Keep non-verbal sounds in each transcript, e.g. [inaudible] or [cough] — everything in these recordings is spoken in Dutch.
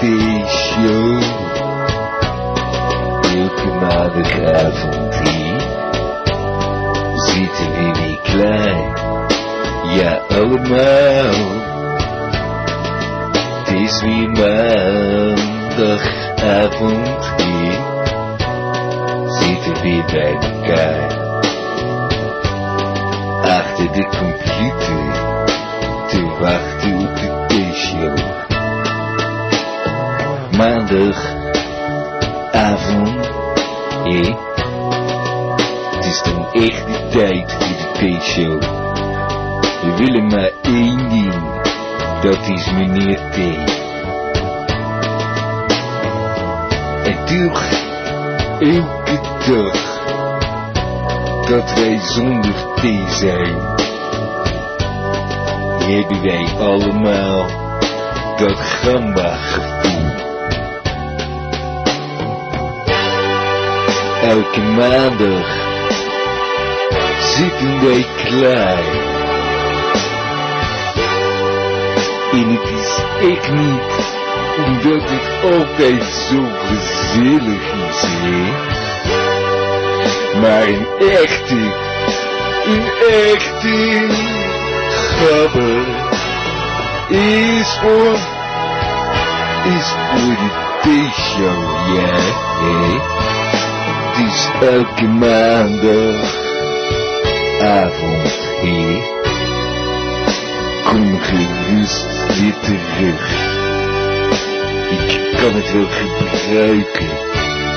T-show. Elke maandagavond hier zitten we weer klaar. Ja, allemaal. Het is weer maandagavond hier. Zitten we bij elkaar. Achter de computer Maandagavond, hé. Het is dan echt de tijd voor de T-show. We willen maar één ding, dat is meneer T. En toch, elke dag, dat wij zonder T zijn hebben wij allemaal dat gamba Elke maandag zitten wij klaar. En het is echt niet omdat het altijd zo gezellig is, hè? Maar een echte, een echte gabber is voor, is voor de hè? Is elke maandagavond, hè? Kom gerust weer terug. Ik kan het wel gebruiken,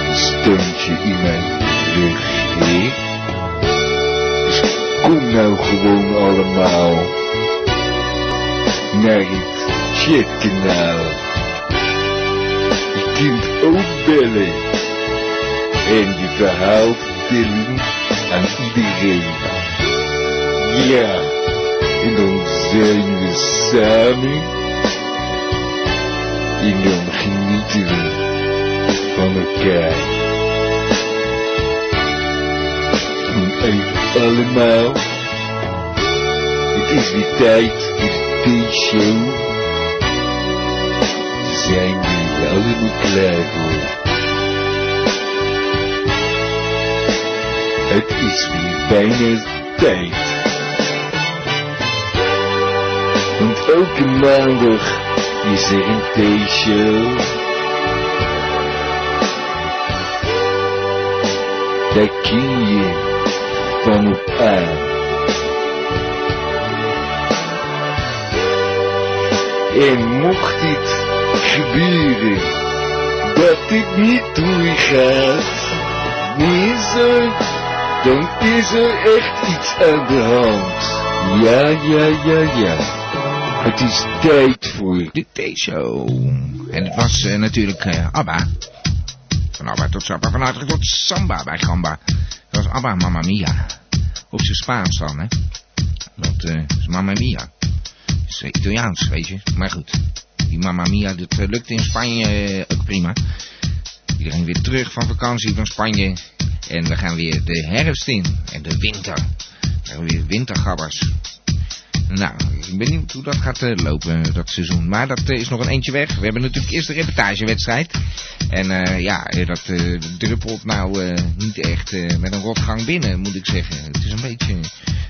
een steuntje in mijn rug, hè? Dus kom nou gewoon allemaal naar het chatkanaal. Je kunt ook bellen en je verhaal vertellen aan iedereen. Ja, en dan zijn we samen en dan genieten we van elkaar. En even allemaal, het is weer tijd voor de T-show. Zijn we allemaal klaar voor? Het is weer bijna tijd. Want elke maandag is er een T-show. Daar kun je van op aan. En mocht dit gebeuren, dat dit niet doorgaat, is er, dan is er echt iets aan de hand. Ja, ja, ja, ja. Het is tijd voor De T-show. En het was eh, natuurlijk eh, ABBA. Van ABBA tot Samba, van tot Samba bij Gamba. Dat was ABBA Mamma Mia. Op zijn Spaans dan, hè. Dat eh, is Mamma Mia. Dat is Italiaans, weet je. Maar goed, die Mamma Mia, dat eh, lukt in Spanje ook prima. Iedereen weer terug van vakantie van Spanje. En we gaan weer de herfst in. En de winter. We gaan weer wintergabbers. Nou, ik ben benieuwd hoe dat gaat eh, lopen, dat seizoen. Maar dat eh, is nog een eentje weg. We hebben natuurlijk eerst de reportagewedstrijd. En eh, ja, eh, dat eh, druppelt nou eh, niet echt eh, met een rotgang binnen, moet ik zeggen. Het is een beetje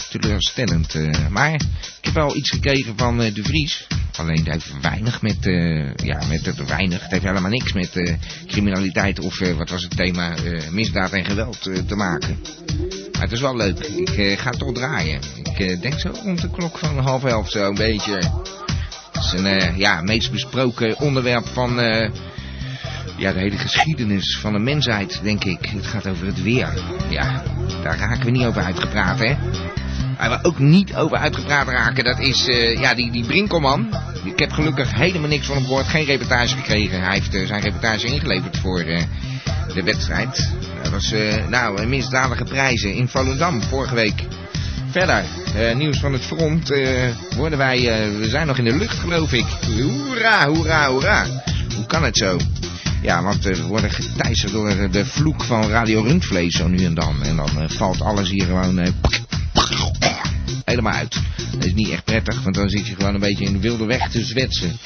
teleurstellend. eh. maar ik heb wel iets gekregen van eh, de Vries. Alleen het heeft weinig met, eh, ja, met het weinig. Het heeft helemaal niks met eh, criminaliteit of eh, wat was het thema, misdaad en geweld te maken. Maar het is wel leuk. Ik ga toch draaien. Ik denk zo rond de klok van half elf zo een beetje. Het is een ja, meest besproken onderwerp van ja, de hele geschiedenis van de mensheid, denk ik. Het gaat over het weer. Ja, daar raken we niet over uitgepraat, hè. Waar we ook niet over uitgepraat raken, dat is eh, ja, die, die Brinkelman. Ik heb gelukkig helemaal niks van hem gehoord, geen reportage gekregen. Hij heeft eh, zijn reportage ingeleverd voor eh, de wedstrijd. Dat was, nou, misdadige prijzen in Volendam vorige week. Verder, nieuws van het front, worden wij, we zijn nog in de lucht geloof ik. Hoera, hoera, hoera. Hoe kan het zo? Ja, want we worden geteisterd door de vloek van Radio Rundvlees zo nu en dan. En dan valt alles hier gewoon helemaal uit. Dat is niet echt prettig, want dan zit je gewoon een beetje in de wilde weg te zwetsen.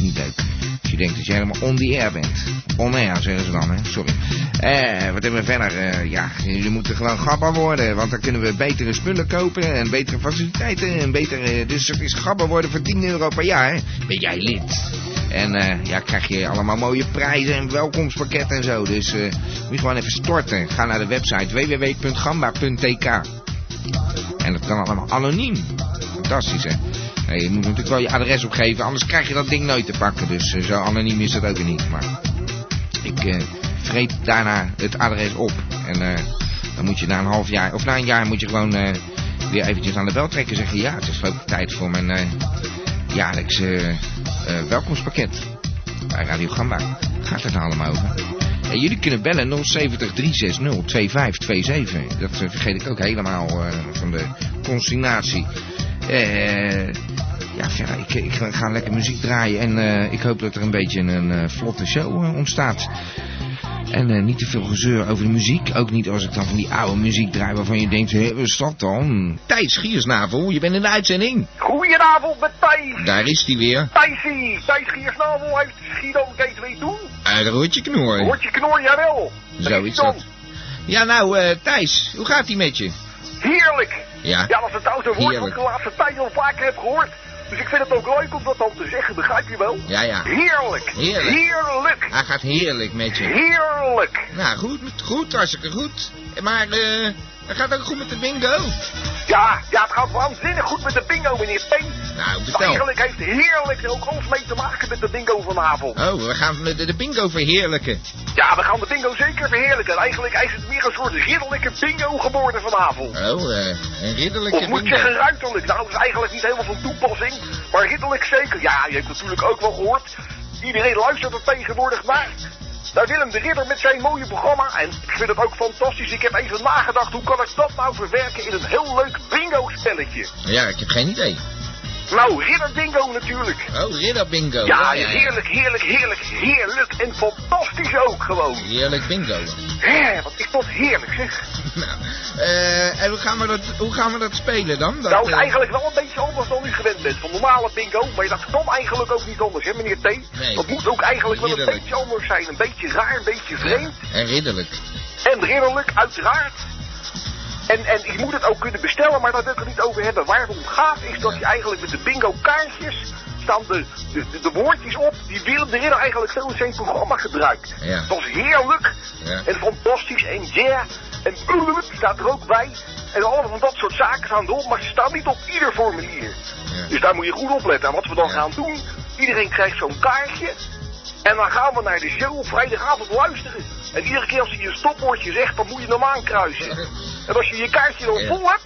Niet leuk. Als je denkt dat je helemaal on the air bent. On air zeggen ze dan, hè. Sorry. Eh, wat hebben we verder? Eh, ja, jullie moeten gewoon gabber worden, want dan kunnen we betere spullen kopen en betere faciliteiten en betere... Dus het is gabber worden voor 10 euro per jaar. Ben jij lid? En eh, ja, krijg je allemaal mooie prijzen en welkomstpakketten en zo. Dus eh moet je gewoon even storten. Ga naar de website www.gamba.tk. En dat kan allemaal anoniem. Fantastisch, hè? Je moet natuurlijk wel je adres opgeven, anders krijg je dat ding nooit te pakken. Dus eh, zo anoniem is dat ook niet. Maar ik eh vreet daarna het adres op. En eh dan moet je na een half jaar, of na een jaar moet je gewoon weer eventjes aan de bel trekken en zeggen... Ja, het is ik tijd voor mijn jaarlijkse welkomstpakket. Bij Radio Gamba. Gaat het allemaal over? En jullie kunnen bellen 070 360 2527. Dat eh, vergeet ik ook helemaal eh, van de consignatie. Eh, ja, ik, ga- lekker muziek draaien en eh, ik hoop dat er een beetje een vlotte show ontstaat. En eh, niet te veel gezeur over de muziek. Ook niet als ik dan van die oude muziek draai waarvan je denkt, hé, wat is dat dan? Thijs Giersnavel, je bent in de uitzending. Goedenavond met Thijs. Daar is hij weer. Thijsie, Thijs Giersnavel heeft Guido deze week doen. Uit rotje knor. Hoort je knor, jawel. Zo is dat. Ja, nou, eh, Thijs, hoe gaat ie met je? Heerlijk. Ja. Ja, dat is trouwens een woord wat ik de laatste tijd al vaker heb gehoord. Dus ik vind het ook leuk om dat dan te zeggen, begrijp je wel? Ja, ja. Heerlijk. Heerlijk. Heerlijk. Hij gaat heerlijk met je. Heerlijk. Nou, goed, goed, hartstikke goed. Maar, eh, gaat ook goed met de bingo. Ja, ja, het gaat waanzinnig goed met de bingo, meneer P. Nou, vertel. Eigenlijk heeft heerlijk ook alles mee te maken met de bingo vanavond. Oh, we gaan de, de bingo verheerlijken. Ja, we gaan de bingo zeker verheerlijken. Eigenlijk is het meer een soort ridderlijke bingo geworden vanavond. Oh, eh, een ridderlijke Of moet bingo. zeggen ruiterlijk? Nou, dat is eigenlijk niet helemaal van toepassing. Maar ridderlijk zeker. Ja, je hebt natuurlijk ook wel gehoord. Iedereen luistert er tegenwoordig naar. Naar Willem de Ridder met zijn mooie programma. En ik vind het ook fantastisch. Ik heb even nagedacht, hoe kan ik dat nou verwerken in een heel leuk bingo-spelletje? Ja, ik heb geen idee. Nou, Ridder Bingo natuurlijk. Oh, ridder bingo. Ja, heerlijk, heerlijk, heerlijk, heerlijk. En fantastisch ook gewoon. Heerlijk bingo. Hé, wat is dat heerlijk zeg. [laughs] Nou, eh, en hoe gaan, we dat, hoe gaan we dat spelen dan? Dat, Nou, is eh, eigenlijk wel een beetje anders dan u gewend bent. Van normale bingo, maar dat kan eigenlijk ook niet anders, hè meneer T? Nee. Dat moet ook eigenlijk wel een beetje anders zijn. Een beetje raar, een beetje vreemd. En ridderlijk. En ridderlijk, uiteraard. En, en je moet het ook kunnen bestellen, maar daar wil ik het niet over hebben. Waar het om gaat is dat je eigenlijk met de bingo kaartjes staan de, de, de, de woordjes op die Willem de Ridder eigenlijk zo in zijn programma gebruikt. Ja. Dat is heerlijk Ja. en fantastisch en yeah en ululul staat er ook bij. En allemaal van dat soort zaken staan erop, maar ze staan niet op ieder formulier. Ja. Dus daar moet je goed op letten. En wat we dan gaan doen, iedereen krijgt zo'n kaartje. En dan gaan we naar de show op vrijdagavond luisteren. En iedere keer als hij een stopwoordje zegt, dan moet je hem aankruisen. [laughs] En als je je kaartje dan vol hebt,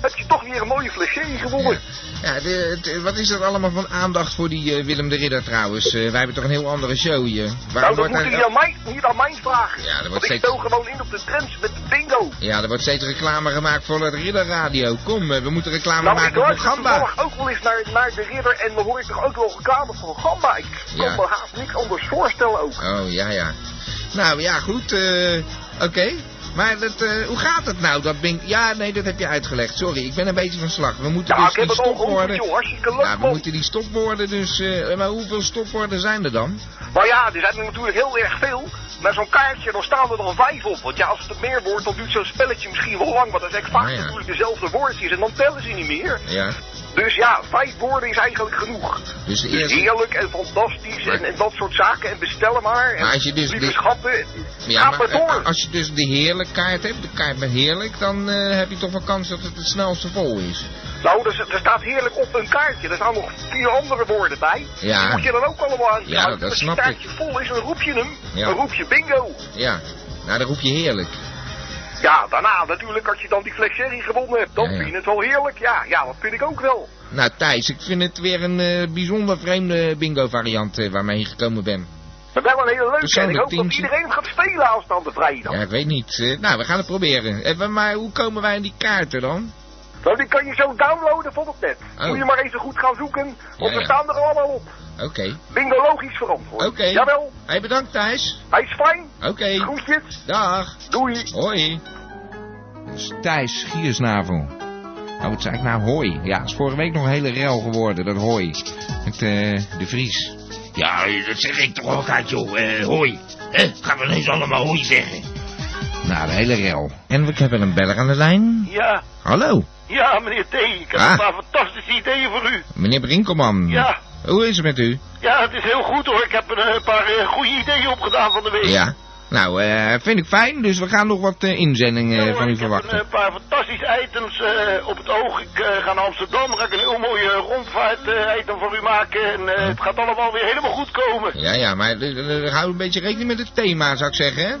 heb je toch weer een mooie flesje gewonnen. Ja, de, de- wat is dat allemaal van aandacht voor die eh, Willem de Ridder trouwens? Eh, wij hebben toch een heel andere show hier. nou, Waarom dat wordt moet je aan mij, je aan mij vragen. Ja, dat Want ik speel gewoon in op de trends met de bingo. Ja, er wordt steeds reclame gemaakt voor het Ridderradio. Kom, eh, we moeten reclame Nou, ik maken voor Gamba. toevallig ook wel eens naar, naar de ridder en dan hoor ik toch ook wel reclame van Gamba. Ik Ja. kan me haast niks anders voorstellen ook. Oh, ja, ja. Nou, ja, goed. eh, Oké. Maar dat, eh, hoe gaat het nou, dat bing... Ja, nee, dat heb je uitgelegd. Sorry, ik ben een beetje van slag. We moeten Ja, dus die stopwoorden... Ja, we moeten die stopwoorden dus... eh, maar hoeveel stopwoorden zijn er dan? Maar ja, er zijn er natuurlijk heel erg veel. Maar zo'n kaartje, dan staan er dan vijf op. Want ja, als het meer wordt, dan duurt zo'n spelletje misschien wel lang. Want dan zijn vaak Nou natuurlijk dezelfde woordjes. En dan tellen ze niet meer. Ja. Dus ja, vijf woorden is eigenlijk genoeg. Dus Dus heerlijk en fantastisch en, en dat soort zaken. En bestellen maar. En Maar als je dus schatten, Ja, maar maar door. als je dus de heerlijk kaart hebt, de kaart met heerlijk, dan eh, heb je toch wel kans dat het het snelste vol is. Nou, er, er staat heerlijk op een kaartje. Er staan nog vier andere woorden bij. Ja. Die moet je dan ook allemaal aan Ja, dat Als snap je kaartje vol is, dan roep je hem. Ja. Dan roep je bingo. Ja, nou dan roep je heerlijk. Ja, daarna natuurlijk, als je dan die Flex Serie gewonnen hebt, dan Ja, ja. vind je het wel heerlijk. Ja, ja, dat vind ik ook wel. Nou Thijs, ik vind het weer een eh, bijzonder vreemde bingo variant eh, waarmee je gekomen bent. Maar wel een hele leuke. En ik hoop dat iedereen gaat spelen aanstaande vrijdag. Ja, ik weet niet. Eh, nou, we gaan het proberen. Maar hoe komen wij aan die kaarten dan? Nou, die kan je zo downloaden van het net. Oh. Moet je maar even goed gaan zoeken, want Ja, we staan er allemaal op. Oké. Bingologisch verantwoord. Oké. Jawel, Hey, bedankt Thijs. hij is fijn. Oké. Groetjes. Dag. Doei. Hoi. Dus Thijs Giersnavel. Nou, wat zei ik nou? Hoi. Ja, is vorige week nog een hele rel geworden, dat hoi. Met eh, de Vries. Ja, dat zeg ik toch altijd, joh. Eh, hoi. Hè? Gaan we ineens allemaal hoi zeggen? Nou, de hele rel. En we hebben een beller aan de lijn. Ja, Hallo, ja, meneer T. Ik heb Ah. een paar fantastische ideeën voor u. meneer Brinkelman. Ja, Hoe is het met u? ja, het is heel goed hoor. Ik heb een eh, paar eh, goede ideeën opgedaan van de week. Ja. Nou, eh, vind ik fijn, dus we gaan nog wat inzendingen Ja, hoor, van u ik verwachten. heb een paar fantastische items op het oog. Ik ga naar Amsterdam, ga ik een heel mooie rondvaart eh, item voor u maken. En het gaat allemaal weer helemaal goed komen. Ja, ja, maar hou een beetje rekening met het thema, zou ik zeggen, hè?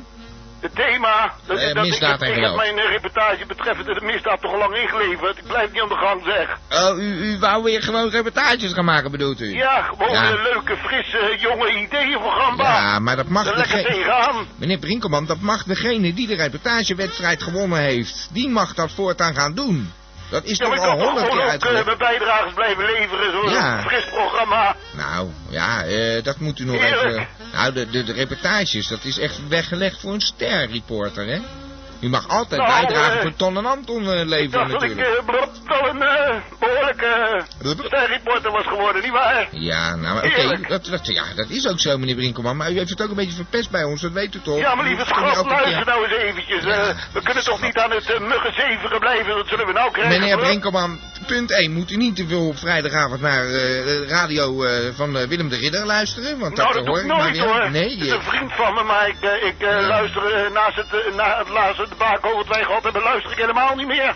Het thema, dat is dat misdaad ik, en heb- ik heb mijn eh, reportage betreffende de misdaad toch al lang ingeleverd. Ik blijf niet aan de gang zeg. Oh, u, u wou weer gewoon reportages gaan maken, bedoelt u? Ja, gewoon Ja. leuke, frisse, jonge ideeën voor Gamba. Ja, maar dat mag er lekker tegenaan. Meneer Brinkelman, dat mag degene die de reportagewedstrijd gewonnen heeft. Die mag dat voortaan gaan doen. Dat is toch al honderd keer eh, uitgelegd. mijn bijdrages blijven leveren. Zo'n Ja. fris programma. Nou, ja, eh, dat moet u nog Heerlijk. even... Nou, de, de, de reportages, dat is echt weggelegd voor een sterreporter, hè? U mag altijd Nou, bijdragen eh, voor Ton en Anton eh, Ik leveren dacht dat ik natuurlijk. eh, wel een eh, behoorlijke Blop. sterreporter was geworden, nietwaar? Ja, nou, maar oké, dat, dat, ja, dat is ook zo, meneer Brinkelman. Maar u heeft het ook een beetje verpest bij ons, dat weet u toch? Ja, maar lieve schat, luister nou eens eventjes. Ja, eh, we kunnen toch niet aan het uh, muggenzeveren blijven, dat zullen we nou krijgen. Meneer. Brinkelman, punt 1. Moet u niet te veel op vrijdagavond naar eh, de radio eh, van eh, Willem de Ridder luisteren? Want Nou, dat, dat hoor ik ik maar nooit weer. hoor. Nee, Het is een vriend van me, maar ik, eh, ik eh, Ja. luister eh, naast het, eh, na het laatste debakel wat wij gehad hebben, luister ik helemaal niet meer.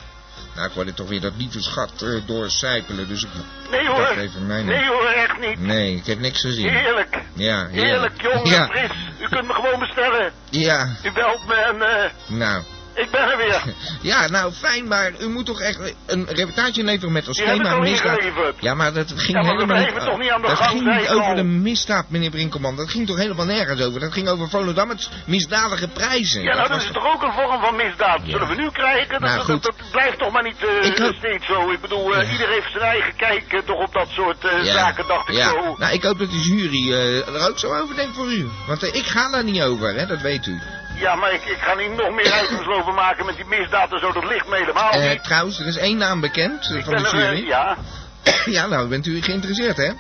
nou, ik hoorde toch weer dat lieve schat eh, doorcijpelen, dus ik Nee hoor. even, nee, hoor, echt niet. Nee, ik heb niks gezien. Heerlijk. Ja, Heerlijk, jong en Ja, fris. U kunt me gewoon bestellen. ja, U belt me en eh, nou. Ik ben er weer. [laughs] Ja, nou fijn, maar u moet toch echt een reportage leveren met als thema misdaad. Ja, maar dat ging Ja, maar we helemaal niet... blijven toch niet aan de dat gang, ging niet over al. de misdaad, meneer Brinkelman. Dat ging toch helemaal nergens over. Dat ging over Volendam met misdadige prijzen. Ja, nou, dat is toch ook een vorm van misdaad. Ja. Zullen we nu krijgen? Dat, Nou, dat, dat, blijft toch maar niet eh, hoop- steeds zo. Ik bedoel, eh, Ja. ieder heeft zijn eigen kijk eh, toch op dat soort eh, zaken, dacht ik ja. zo. Nou, ik hoop dat de jury eh, er ook zo over denkt voor u. Want eh, ik ga daar niet over, hè, dat weet u. Ja, maar ik, ik ga niet nog meer items lopen maken met die misdaad en zo. Dat ligt me helemaal Eh, niet. trouwens, er is één naam bekend eh, van de ben er, eh, jury. ja. [clears throat] ja, nou, bent u geïnteresseerd, hè?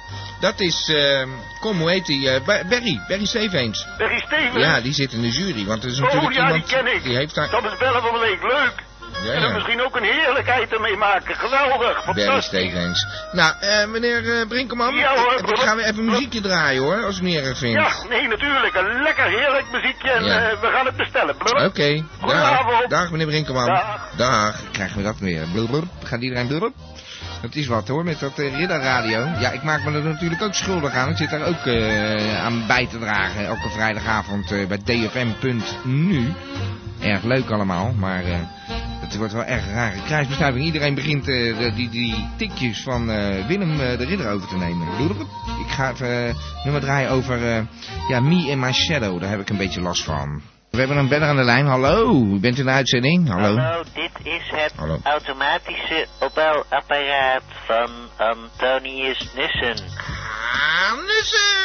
Dat is, eh, kom, hoe heet die? Ber- Berry, Berry Stevens. Berry Stevens. Ja, die zit in de jury, want er is Oh, natuurlijk ja, die ken ik. Die heeft daar... Dat is bellen van de week. Leuk. Ja, En er misschien ook een heerlijk item mee maken. Geweldig. Fantastisch. Stevens. Nou, eh, meneer eh, Brinkelman, Ja, hoor. ik, ga weer even muziekje draaien, hoor, als u niet erg vindt. Ja, nee, natuurlijk. Een lekker heerlijk muziekje en Ja. eh, we gaan het bestellen. Oké, Blub. dag. Goedenavond. Dag, meneer Brinkelman. Dag. Dag. Krijgen we dat weer. Blub, Gaat iedereen blub? Het is wat hoor, met dat uh, ridderradio. Ja, ik maak me er natuurlijk ook schuldig aan. Ik zit daar ook aan bij te dragen. Elke vrijdagavond eh, bij dfm.nu. Erg leuk allemaal, maar het wordt wel erg rare kruisbestuiving. Iedereen begint de- die, die tikjes van eh, Willem eh, de Ridder over te nemen. Ik ga even nummer draaien over ja, Me and My Shadow. Daar heb ik een beetje last van. We hebben een beller aan de lijn. Hallo, u bent in de uitzending. Hallo. Hallo, dit is het Hallo. automatische opbouwapparaat van Antonius Nussen.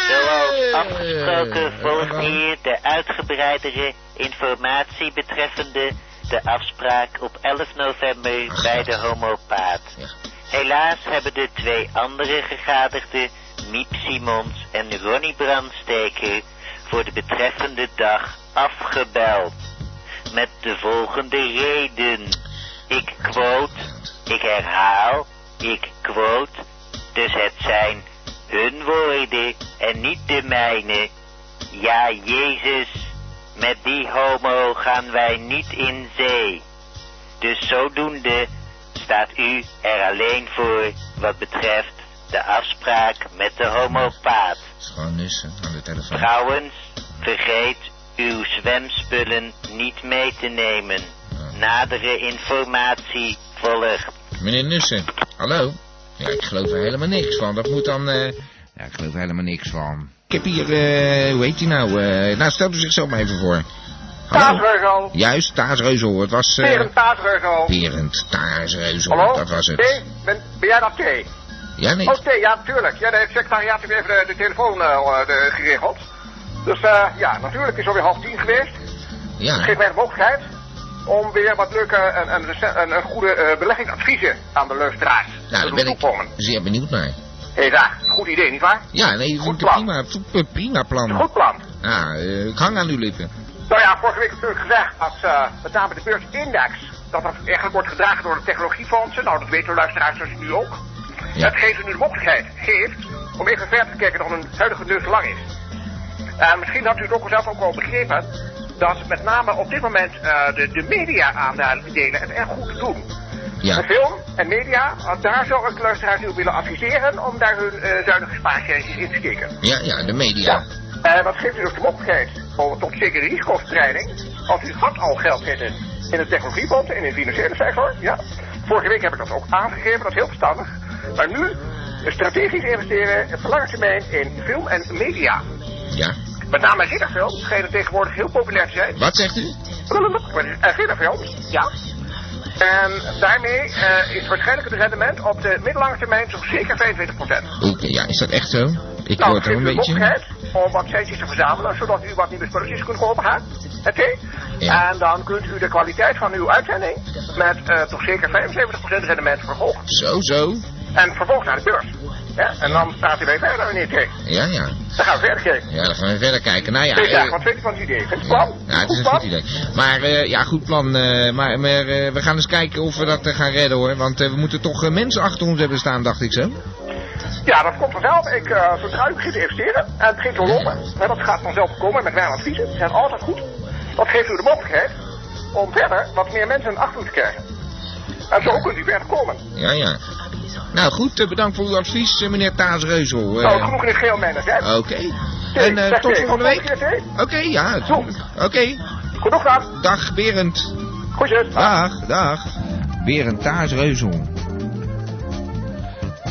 Zoals afgesproken volgt hier de uitgebreidere informatie betreffende de afspraak op 11 november bij de homopaat. Ja. Helaas hebben de twee andere gegadigden, Miep Simons en Ronnie Brandsteker, voor de betreffende dag afgebeld. Met de volgende reden. Ik quote, ik herhaal, ik quote, dus het zijn hun woorden en niet de mijne. Ja, Jezus, met die homo gaan wij niet in zee. Dus zodoende staat u er alleen voor wat betreft de afspraak met de homopaat. Het is gewoon nussen aan de telefoon. Trouwens, vergeet uw zwemspullen niet mee te nemen. Nadere informatie volgt. Meneer Nussen, hallo? Ja, ik geloof er helemaal niks van. Dat moet dan... eh Ja, ik geloof er helemaal niks van. Ik heb hier, eh hoe heet hij nou? eh nou, stelt u zichzelf maar even voor. Hallo? Taasreugel. Juist, Taasreuzel. Het was... eh Berend Taasreugel. Berend Taasreuzel, Hallo? dat was het. ben, ben jij dat T? Ja, nee. Oh, T, ja, natuurlijk. Ja, de secretariaat heeft even de, de telefoon de, geregeld. Dus ja, natuurlijk is het alweer half tien geweest. Ja, Geef mij de mogelijkheid om weer wat leuke en, en, en, en goede beleggingsadviezen aan de luisteraars nou, te daar doen ben ik zeer benieuwd naar. Hey, daar. Goed idee, nietwaar? Ja, nee, Goed plan. prima, super prima plan. Goed plan. Ja, eh, ik hang aan uw lippen. Nou ja, vorige week natuurlijk gezegd dat eh, met name de beursindex, dat dat eigenlijk wordt gedragen door de technologiefondsen. Nou, dat weten de luisteraars dus nu ook. Ja. Dat geeft u nu de mogelijkheid, geeft, om even verder te kijken dan een huidige neus lang is. En misschien had u het ook zelf ook wel begrepen, dat met name op dit moment eh, de, de media aandelen het erg goed doen. De Ja, film en media, eh, daar zou ik luisteraars u willen adviseren om daar hun eh, zuinige spaargeld in te steken. ja, ja, de media. En wat geeft u dus de mogelijkheid om tot zekere risicoverspreiding, als u had al geld zitten in de technologiebond, in de financiële sector, ja. Vorige week heb ik dat ook aangegeven, dat is heel verstandig. Maar nu strategisch investeren op lange termijn in film en media. Ja. Met name ridderfilms schijnen tegenwoordig heel populair te zijn. Wat zegt u? Uh, ridderfilms, ja. En daarmee eh, is waarschijnlijk het rendement op de middellange termijn zo'n zeker 25%. Oké, ja, is dat echt zo? Ik Nou, hoor het een beetje. om wat centjes te verzamelen, zodat u wat nieuwe spulletjes kunt kopen gaan. Oké? Ja. En dan kunt u de kwaliteit van uw uitzending met eh, toch zeker 75% rendement verhogen. Zo, zo. En vervolgens naar de beurs. Ja? En dan staat u weer verder, meneer T. Ja, ja. Dan gaan we verder kijken. Ja, dan gaan we verder kijken. Nou ja, Twee eh, dagen, wat vindt u van het idee? Het plan? ja het is een goed idee. Maar eh, ja, goed plan. eh, maar maar eh, we gaan eens kijken of we dat eh, gaan redden hoor. Want eh, we moeten toch eh, mensen achter ons hebben staan, dacht ik zo. Ja, dat komt vanzelf. Ik, eh zodra u begint te investeren en het begint te lopen, hè, dat gaat vanzelf komen met mijn adviezen, die zijn altijd goed. Dat geeft u de mogelijkheid om verder wat meer mensen achter u te krijgen. En zo kunt u verder komen. Ja, ja. Nou goed, eh, bedankt voor uw advies, eh, meneer Taasreuzel. Eh, Nou, genoeg in het geel tijd. Oké. En zeg tot volgende week. hè? Oké, ja. natuurlijk. Oké. Genoeg dan. Dag Berend. Goedjes. Dag, dag. Berend Taasreuzel.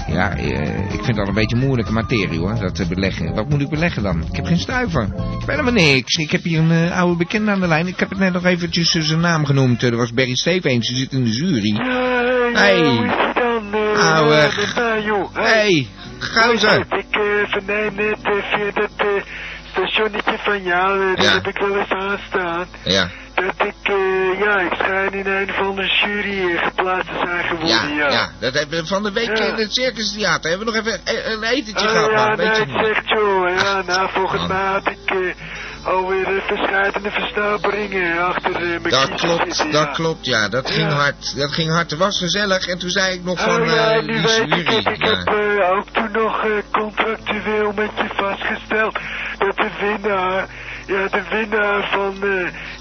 Ja, eh, ik vind dat een beetje moeilijke materie hoor, dat beleggen. Wat moet ik beleggen dan? Ik heb geen stuiver. Ik ben helemaal niks. Ik heb hier een oude bekende aan de lijn. Ik heb het net nog eventjes zijn naam genoemd. Dat was Barry Stevens, die zit in de jury. Hey. Ouwe. ja, met mij, joh. Hey, gozer. Ik uh, verneem net eh, via dat eh, stationnetje van jou, eh, dat Ja. heb ik wel eens aanstaan. Ja, Dat ik, eh, ja, ik schijn in een van de jury eh, geplaatst te zijn ja, geworden, ja. ja. Dat hebben we van de week Ja. in het Circus Theater. Hebben we nog even eh, een etentje Oh, gehad, ja, nee, je het nog? zegt joh. Ja, nou, [laughs] volgens man. mij had ik eh, alweer uh, verschillende versnaperingen achter mijn Dat klopt, zitten, dat ja. klopt, ja. Dat ging Ja. hard. Dat ging hard. Het was gezellig. En toen zei ik nog van oh ja, eh nu die weet ik het. Ik heb eh, ook toen nog eh, contractueel met je vastgesteld dat de winnaar, ja, de winnaar van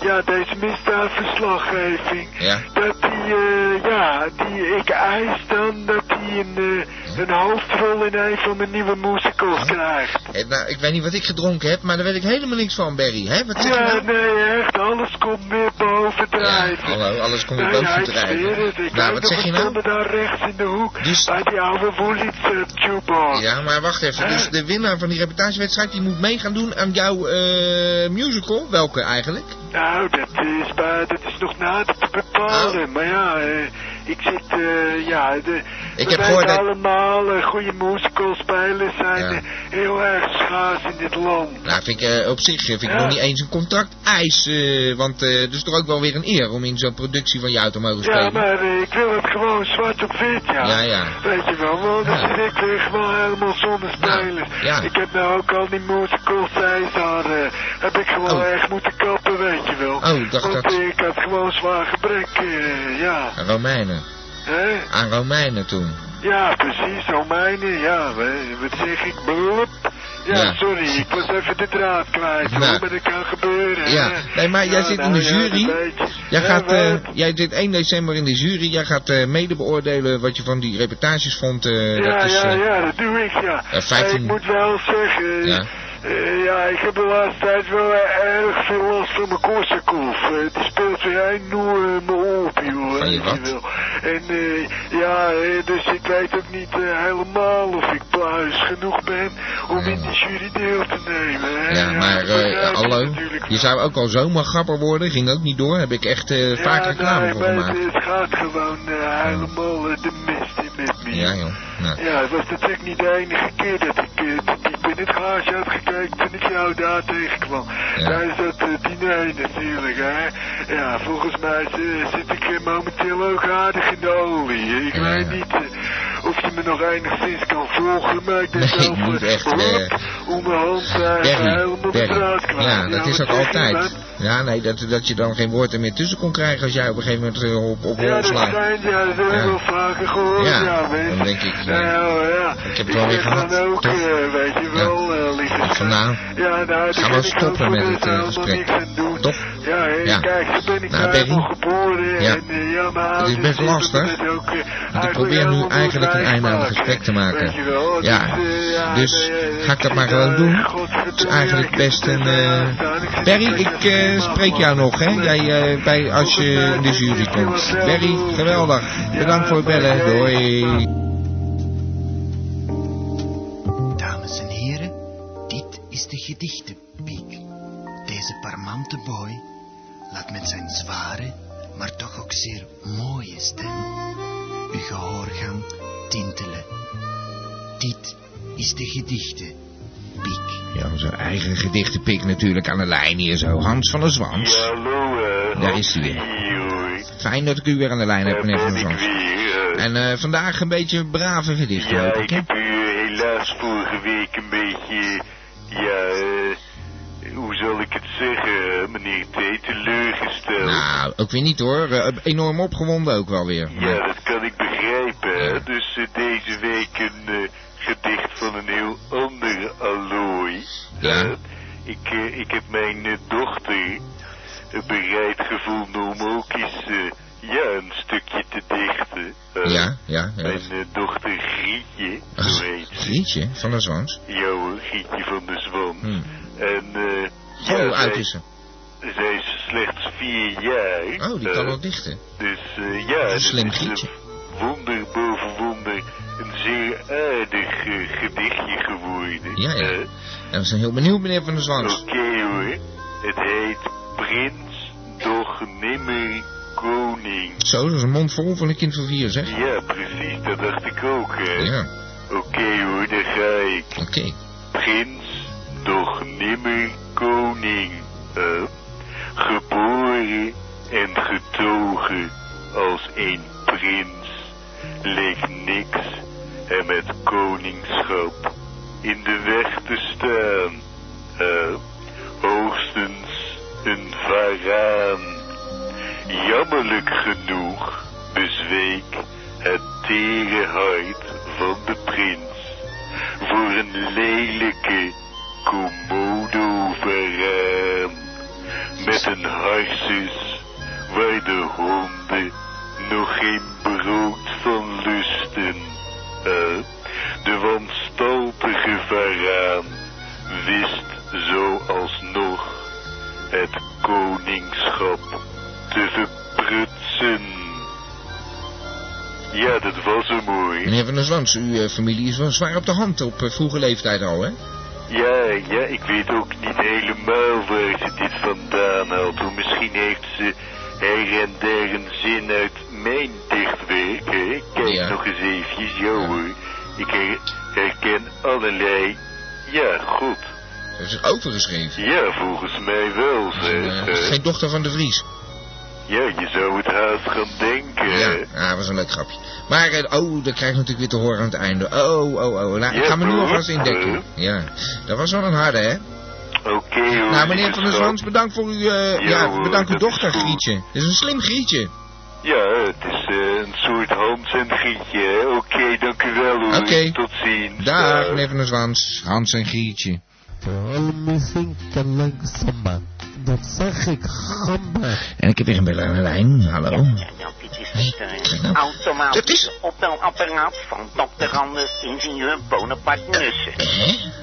ja, deze misdaadverslaggeving, Ja. dat die, eh, ja, die, ik eis dan dat hij een, een hoofdrol in een van de nieuwe musicals krijgt. Nou, ik weet niet wat ik gedronken heb, maar daar weet ik helemaal niks van, Barry. Hè? Wat zeg Ja, nou? nee, echt, alles komt weer Ja, bovendrijven. hallo, alles komt weer boven ik het. Ik Nou, wat zeg je we nou? stonden daar rechts in de hoek, Dus- bij die oude Woolits uh, jukebox. Ja, maar wacht even. Dus de winnaar van die reputatiewedstrijd, die moet mee gaan doen aan jouw eh, musical. Welke eigenlijk? Nou, dat is, bij, dat is nog nader te bepalen. Oh. Maar ja, eh, ik zit, eh, ja, de, Ik we heb gehoord dat- allemaal, eh, goede musicalspelers zijn Ja. eh, heel erg schaars in dit land. Nou, vind ik op zich vind ik Ja. nog niet eens een contract eis. want het is toch ook wel weer een eer om in zo'n productie van jou te mogen Ja, spelen. maar eh, ik wil het gewoon zwart op wit, ja. Ja, ja. Weet je wel, want dan Ja. zit ik weer gewoon helemaal zonder spelers. ja. Ik heb nou ook al die musicals, eh, heb ik gewoon Oh. echt moeten kappen, weet je wel. Oh, dacht Want dat- ik had gewoon zwaar gebrek, ja. Romeinen. Hè? Aan Romeinen toen. Ja, precies, Almijnen, ja, wa- wat zeg ik, blub. Ja, Ja. sorry, ik was even de draad kwijt, hoor, Nou. maar dat kan gebeuren. Ja, nee, maar jij zit in nou de jury. Jij, gaat, eh, jij zit 1 december in de jury. Jij gaat eh, mede beoordelen wat je van die reportages vond. eh, ja, dat is, ja, ja, dat doe ik, ja. eh, 15 Ik moet wel zeggen, Ja. eh, ja, ik heb de laatste tijd wel eh, erg veel last van mijn Korsakoff. Eh, die speelt weer enorm me op, joh. Van je weet wat? wel. En ja, dus ik weet ook niet helemaal of ik pluis genoeg ben om in die jury deel te nemen. hè. ja, maar begrijp je hallo, natuurlijk je zou ook al zomaar grapper worden. Ging ook niet door. Heb ik echt vaak ja, reclame nee, voor maar gemaakt. het gaat gewoon helemaal de mist met me. Ja, joh. Nou. Ja, het was natuurlijk niet de enige keer dat ik te diep in het glaasje had gekeken toen ik jou daar tegenkwam. Ja. Daar is dat eh, diner natuurlijk, hè. Ja, volgens mij eh, zit ik momenteel ook aardig in de olie. Ik Ja, weet ja. niet of je me nog enigszins kan volgen, maar ik denk Nee, zelf niet eh, echt, hop, eh, onderhand uh, Berry, helemaal de draad kwijt. Ja, dat is ook altijd. Ja, nee, dat, dat je dan geen woorden meer tussen kon krijgen als jij op een gegeven moment eh, op, op Ja, slaat. schijnt, ja, dat heb ik Ja. wel vaker gehoord, Ja, ja, dan denk ik, eh, Nou, ja. ik heb het wel weer zeg dan gehad, ook, toch? eh, weet je wel, eh, lieve schat. Vandaag Ja, nou, gaan we stoppen ook met het, eh, helemaal gesprek. Toch? Ja, Ja. kijk, ben ik Nou, nou Berry. helemaal geboren. Ja. En, eh, ja, mijn Het is best lastig. ook, eh, Want ik probeer nu eigenlijk een einde aan het gesprek te maken. Weet je wel, Ja, dus, eh, ja, dus eh, ga ik dat maar gewoon doen. eh, Het is eigenlijk ja, best een... er eh, staan. Ik eh, spreek jou nog, hè? Jij eh, bij, als je in de jury komt. Berry, geweldig. Bedankt voor het bellen. Doei. Dames en heren, dit is de gedichtenpiek. Deze parmante boy laat met zijn zware, maar toch ook zeer mooie stem uw gehoorgang tintelen. Dit is de gedichtenpiek. Ja, onze eigen gedichtenpik natuurlijk aan de lijn hier zo. Hans van der Zwans. Ja, hallo, eh. Daar is hij weer. Fijn dat ik u weer aan de lijn heb, Daar meneer van der Zwans. eh. En eh, vandaag een beetje brave gedichten, Ja, hoop ik, heb u eh, helaas vorige week een beetje, ja, eh, hoe zal ik het zeggen, eh, meneer T, teleurgesteld. Nou, ook weer niet hoor. Eh, enorm opgewonden ook wel weer. Ja, dat kan ik begrijpen. hè. Ja. Dus eh, deze week een eh, gedicht van een heel andere allooi. Ja. Eh, ik, eh, ik heb mijn eh, dochter bereid gevonden om ook eens ja, een stukje te dichten. Ja, ja. ja. Mijn dochter Grietje, Ach, zo heet. Grietje van der Zwans. Ja hoor, Grietje van de Zwan. Hm. En eh hoe ja, oud zij, is ze? zij is slechts vier jaar. Oh, die kan wel dichten. dus ja, slim Grietje. wonder boven wonder een zeer aardig gedichtje geworden. Ja, ja. En we zijn heel benieuwd, meneer van der Zwans. Oké hoor, het heet Prins, doch nimmer koning. Zo, dat is een mond vol van een kind van vier, zeg. Ja, precies, dat dacht ik ook, hè. Ja, Oké hoor, daar ga ik. oké. Prins, doch nimmer koning. geboren en getogen als een prins. Leek niks hem met koningschap in de weg te staan. eh, hoogstens een varaan. Jammerlijk genoeg bezweek het tere van de prins voor een lelijke komodo varaan met een harses waar de honden nog geen brood van lusten. Eh, de wanstaltige varaan wist zo alsnog het koningschap te verprutsen. Ja, dat was hem mooi. Meneer van der Zwans, uw eh, familie is wel zwaar op de hand op eh, vroege leeftijd al, hè? Ja, ja, ik weet ook niet helemaal waar ze dit vandaan haalt. Misschien heeft ze her en der een zin uit mijn dichtwerk, hè? Kijk Ja. nog eens eventjes, ja hoor. Ik her- herken allerlei... Ja, goed. Is zich overgeschreven. Ja, volgens mij wel, zeg. eh, hè. geen dochter van de Vries. Ja, je zou het haast gaan denken. Ja, ah, dat was een leuk grapje. Maar, eh, oh, dat krijg ik natuurlijk weer te horen aan het einde. Oh, oh, oh. Nou, ik ga me nu alvast indekken. Ja, dat was wel een harde, hè? Oké hoor. Nou, meneer van der. Zwans, bedankt voor uw, eh, Ja, ja, hoor, bedankt uw is dochter. Grietje. Het is een slim Grietje. Ja, het is eh, een soort Hans en Gietje, hè? Oké, dank u wel hoor. Oké. Tot ziens. Dag, meneer Van der Zwans. Hans en Gietje. Vooral muziek en leuk samba. Dat zeg ik, gamba. En ik heb weer een beller aan de lijn. Hallo. Ja, ja, dit is het eh, nou. automatisch Dat is- opbelapparaat van dokter Anders, ingenieur Bonaparte Nussen.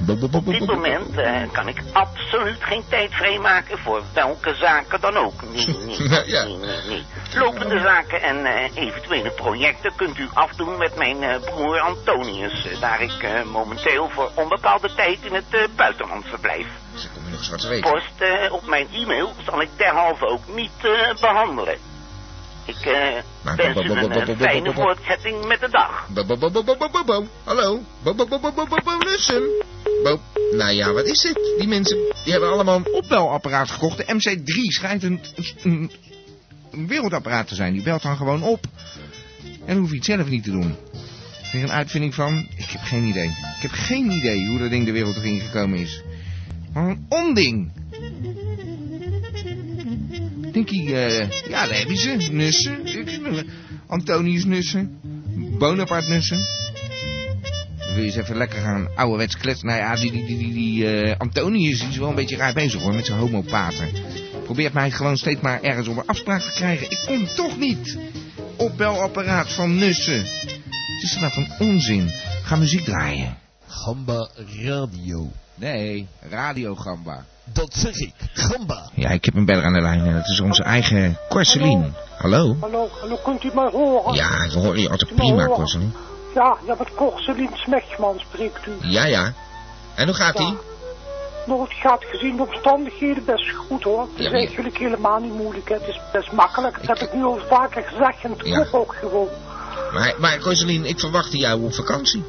Bo- bo- bo- Op dit moment eh, kan ik absoluut geen tijd vrijmaken voor welke zaken dan ook. Nee, nee, [laughs] nee, Ja. nee, nee, nee. Lopende zaken en eh, eventuele projecten kunt u afdoen met mijn eh, broer Antonius. eh, daar ik eh, momenteel voor onbepaalde tijd in het eh, buitenland verblijf. Ze komen nog te weten. Post eh, op mijn e-mail zal ik derhalve ook niet eh, behandelen. Ik eh, Maar wens bo- u bo- bo- een eh, fijne voortzetting met de dag. Hallo? Bo. Nou ja, wat is het? Die mensen die hebben allemaal een opbelapparaat gekocht. De MC3 schijnt een, een, een wereldapparaat te zijn. Die belt dan gewoon op. En dan hoef je het zelf niet te doen. Weer een uitvinding van? Ik heb geen idee. Ik heb geen idee hoe dat ding de wereld erin gekomen is. Een onding. Denk je, eh, ja, daar heb je ze. Nussen. Antonius Nussen. Bonaparte Nussen. Wil je eens even lekker gaan ouderwets kletsen? Nou ja, die, die, die, die, eh, Antonius is wel een beetje raar bezig hoor, met zijn homopater. Probeert mij gewoon steeds maar ergens op een afspraak te krijgen. Ik kom toch niet. Opbelapparaat van Nussen. Het is nou van onzin. Ga muziek draaien. Gamba Radio. Nee, Radio Gamba. Dat zeg ik, gamba. Ja, ik heb een beller aan de lijn en dat is onze eigen Corselien. Hallo? Hallo, hallo, kunt u mij horen? Ja, ik hoor je altijd prima, Corselien. Ja, ja, met Corselien Smechtman spreekt u. Ja, ja. En hoe gaat Ja. ie? Nou, het gaat gezien de omstandigheden best goed hoor. Het is Ja, maar- eigenlijk helemaal niet moeilijk, hè. het is best makkelijk. Dat heb ik nu al vaker gezegd en het Ja. klopt ook gewoon. Maar, maar Corselien, ik verwachtte jou op vakantie.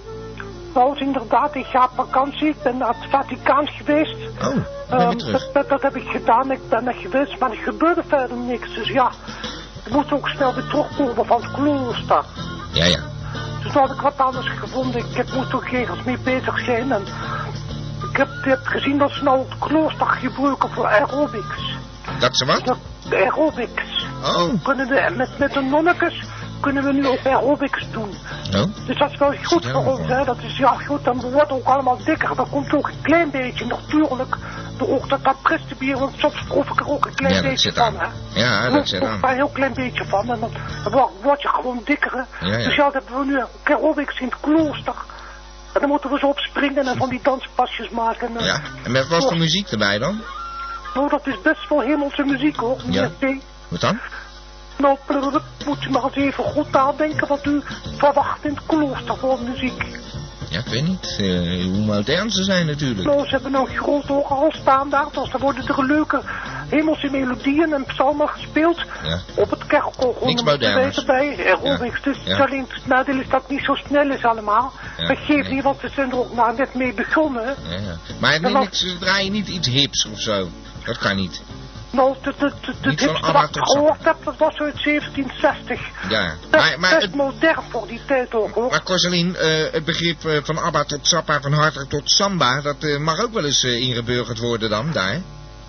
Is inderdaad, ik ga op vakantie, ik ben naar het Vaticaan geweest. Oh, Ehm, dat, dat, dat heb ik gedaan, ik ben er geweest, maar er gebeurde verder niks. Dus ja, ik moest ook snel weer terugkomen van het klooster. Ja, ja. Dus toen had ik wat anders gevonden. Ik heb, moest ook ergens mee bezig zijn. En ik heb, ik heb gezien dat ze nou het klooster gebruiken voor aerobics. Dat ze wat? Dat, aerobics. Oh, Kunnen we, met, met de nonnekes kunnen we nu ook aerobics doen. Dus dat is wel goed voor ons. Hè. Dat is ja goed, dan wordt ook allemaal dikker. Dan komt ook een klein beetje natuurlijk. Door ook dat, dat bier, want soms proef ik er ook een klein Ja, beetje van. Hè. Ja, Er dat wordt zit aan. maar een heel klein beetje van. En dan, dan word, je gewoon dikker. Ja, ja. Dus ja, dat hebben we nu aerobics in het klooster. En dan moeten we zo op springen en van die danspasjes maken. En, Ja, en met wat voor muziek erbij dan? Nou, dat is best wel hemelse muziek hoor, Ja. meneer P. Wat dan? Nou, moet je maar eens even goed nadenken wat u verwacht in het klooster voor muziek. Ja, ik weet niet. eh, hoe modern ze zijn natuurlijk. Nou, ze hebben nou groot al staan daar, dus er worden er leuke hemelse melodieën en psalmen gespeeld. Ja. Op het kerkhof. Niks er weten bij aerobics. Dus Ja. alleen het nadeel is dat het niet zo snel is allemaal. Ja, Dat geeft nee. niet, want ze zijn er ook nou net mee begonnen. Ja. Maar nee, maar- niks, ze draaien niet iets hips of zo. Dat kan niet. Nou, de, de, de, de Niet ABBA wat ik gehoord heb, dat was uit 1760. Ja. Best, Maar, maar, best het, modern voor die tijd ook, hoor. maar Corselien, eh, het begrip eh, van ABBA tot Zappa, van Harter tot Samba, dat eh, mag ook wel eens ingeburgerd worden dan, daar.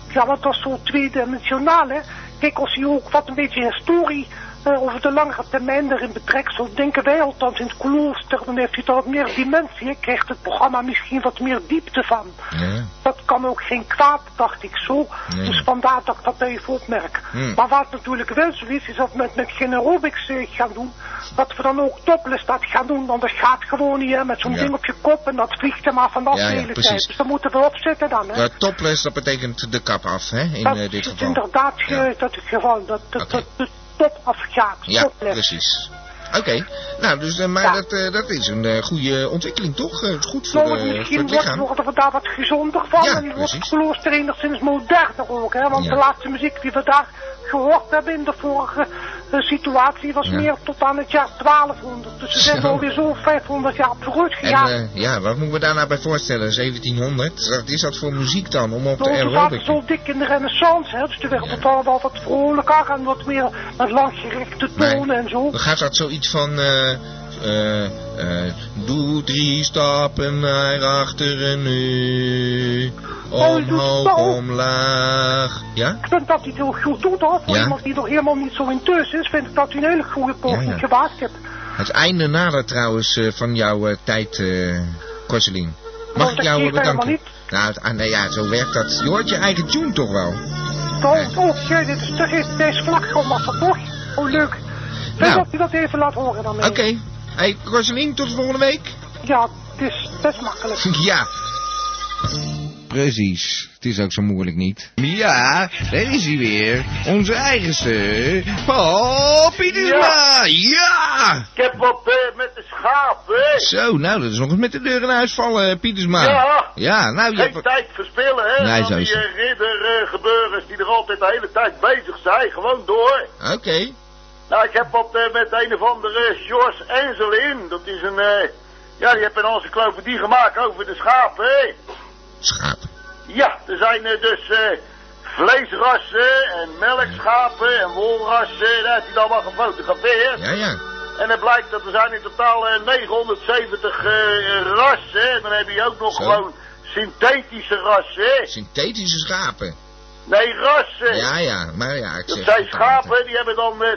Ja, want dat is zo tweedimensionaal, hè. Kijk, als je ook wat een beetje historie over de langere termijn erin betrekt, zo denken wij althans in het klooster, dan heeft hij toch wat meer dimensie, krijgt het programma misschien wat meer diepte van. Ja. Dat kan ook geen kwaad, dacht ik zo. Dus vandaar dat ik dat even opmerk. Hmm. Maar wat natuurlijk wel zo is, is dat we met, met geen aerobics eh, gaan doen, dat we dan ook topless dat gaan doen, want dat gaat gewoon niet, hè, met zo'n ding op je kop en dat vliegt er maar vanaf de hele tijd. Dus dan moeten we opzetten dan, hè. Topless, dat betekent de kap af, hè, in Dat eh, dit is geval. inderdaad ge- Ja. dat het geval, dat, dat, dat top afgaat. Ja, topless. precies. Oké, nou, dus, eh, maar Ja. dat, eh, dat is een eh, goede ontwikkeling, toch? Eh, Het is goed voor, Nou, eh, voor misschien het wordt, lichaam. worden we daar wat gezonder van Ja, en wordt het klooster enigszins moderner ook, hè? Want Ja. de laatste muziek die we daar gehoord hebben in de vorige eh, situatie was Ja. meer tot aan het jaar 1200. Dus we zijn Zo. alweer zo 500 jaar vooruit En eh, ja, wat moeten we daar nou bij voorstellen? 1700? Wat is dat voor muziek dan, om op de Nou, zaten aerobic... zo dik in de renaissance, hè, dus toen werd het allemaal wat vrolijker en wat meer met langgerekte tonen en zo. Dan gaat dat zoiets van... eh eh eh doe drie stappen naar achteren nu. Oh, je Omhoog, omlaag. Ja? Ik vind dat hij het heel goed doet hoor. Voor Ja. iemand die nog helemaal niet zo in tussen is, vind ik dat hij een hele goede poging Ja, ja. gewaagd heeft. Het einde nadert trouwens eh, van jouw tijd, eh Korselien. Mag Oh, ik jou bedanken? niet. Nou, het- ah, nee, ja, zo werkt dat. Je hoort je eigen tune toch wel? Oh, oh, ja, dit is, dit is, deze vlak was dat toch? Oh, leuk. Nou. dat hij dat even laat horen dan. Oké. Hey, Korselien, tot volgende week. Ja, het is best makkelijk. [laughs] ja. Precies. Het is ook zo moeilijk niet. Ja, daar is hij weer. Onze eigenste. Paul Pietersma. Ja! Ik heb wat eh, met de schapen. Zo, nou, dat is nog eens met de deur in huis vallen, Pietersma. Ja. Ja, nou, je Geen hebt... tijd verspillen, hè? Nee, Van zo is die het. eh, riddergebeurens die er altijd de hele tijd bezig zijn. Gewoon door. Oké. Nou, ik heb wat eh, met een of andere George Enzelin. Dat is een, eh, ja, die heeft een encyclopedie gemaakt over de schapen, hè? Schapen. Ja, er zijn eh, dus eh, vleesrassen en melkschapen en wolrassen. Daar heeft hij dan wel gefotografeerd. Ja, ja. En het blijkt dat er zijn in totaal eh, 970 eh, rassen. En dan heb je ook nog Zo. gewoon synthetische rassen. Synthetische schapen. Nee, rassen. Ja, ja, maar ja, ik Dat zeg... zijn schapen, die hebben dan eh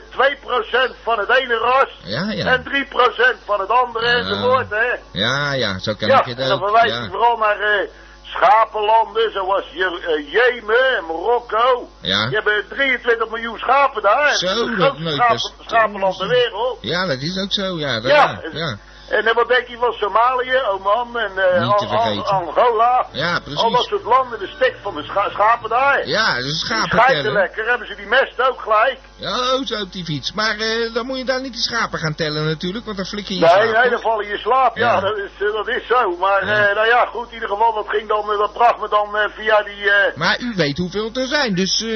2% van het ene ras. Ja, ja. En 3% van het andere Ja. enzovoort, hè. Ja, ja, zo kan Ja, ik het en dan ook. verwijs Ja. ik vooral naar eh, schapenlanden zoals Je- eh, Jemen en Marokko. Ja. Die hebben 23 miljoen schapen daar. Zo, is dat grootste nooit schapen, best- schapenland ter wereld. ja, dat is ook zo, ja. Dat, Ja. ja. En eh, wat denk je van Somalië, Oman en eh, vergeten. Angola? Ja, precies. Al dat soort landen, de stek van de scha- schapen daar. Ja, Die schapen schijten tellen. lekker, hebben ze die mest ook gelijk. Ja, oh, zo op die fiets. Maar eh, dan moet je daar niet de schapen gaan tellen natuurlijk, want dan flikker je Nee, slaap, nee, dan val je in slaap. Ja, Ja. Dat, is, dat is zo. Maar Ja. nou ja, goed, in ieder geval, dat ging dan, dat bracht me dan via die... Maar u weet hoeveel er zijn, dus eh,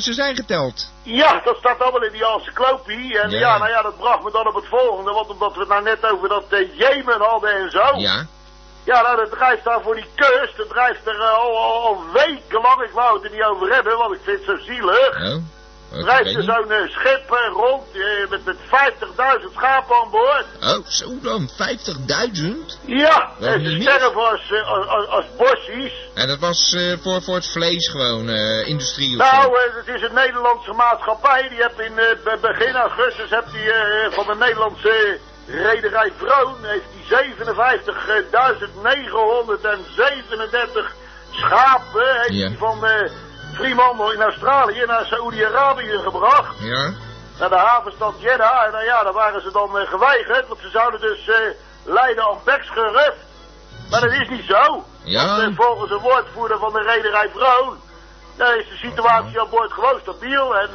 ze zijn geteld. Ja, dat staat allemaal in die encyclopie. En Ja. ja. nou ja, dat bracht me dan op het volgende. Want omdat we het nou net over dat eh, Jemen hadden en zo. Ja. Ja, nou, dat drijft daar voor die kust. Dat drijft er eh, al, al, al wekenlang. Ik wou het er niet over hebben, want ik vind het zo zielig. Oh. Er zo'n schip rond eh, met, met 50.000 schapen aan boord. Oh, zo dan, 50.000? Ja, Dat en ze sterven als, eh, als, als, bossies. En dat was eh, voor, voor het vlees gewoon, industrie of zo. Nou, het is een Nederlandse maatschappij. Die heeft in be- begin augustus heeft die, van de Nederlandse rederij Vroon heeft die 57.937 schapen heeft Ja. die van Fremantle in Australië naar Saoedi-Arabië gebracht. Ja? Naar de havenstad Jeddah. En nou ja, daar waren ze dan eh, geweigerd. Want ze zouden dus eh leiden aan bekschurf. Maar dat is niet zo. Ja. Want, eh, volgens een woordvoerder van de rederij Vroon. Daar is de situatie aan boord gewoon stabiel. En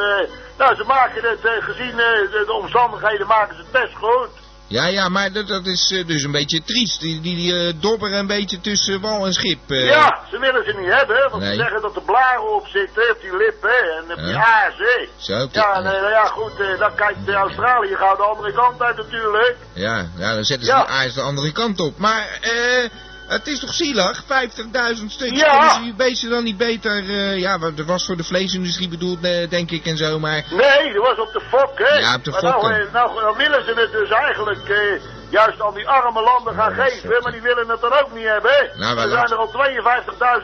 nou, ze maken het, gezien de, de omstandigheden, maken ze het best goed. Ja, ja, maar dat, dat is eh, dus een beetje triest. Die, die, die eh, dobberen een beetje tussen wal en schip. eh. Ja, ze willen ze niet hebben, want Nee. ze zeggen dat er blaren op zitten, op die lippen en op die aarzen. Zo. Ja, nee, nou ja, goed, dan kijkt eh, Australië gaat de andere kant uit natuurlijk. Ja, ja, dan zetten ze Ja. die aars de andere kant op. Maar, eh, het is toch zielig? 50.000 stuks. Ja. Die beesten dan niet beter... eh, ja, dat was voor de vleesindustrie bedoeld, eh, denk ik, en zo, maar... Nee, dat was op de fok, hè? Ja, op de nou, fokken. eh, nou, nou willen ze het dus eigenlijk eh, juist aan die arme landen gaan geven, maar die willen het dan ook niet hebben. Nou, maar er zijn er al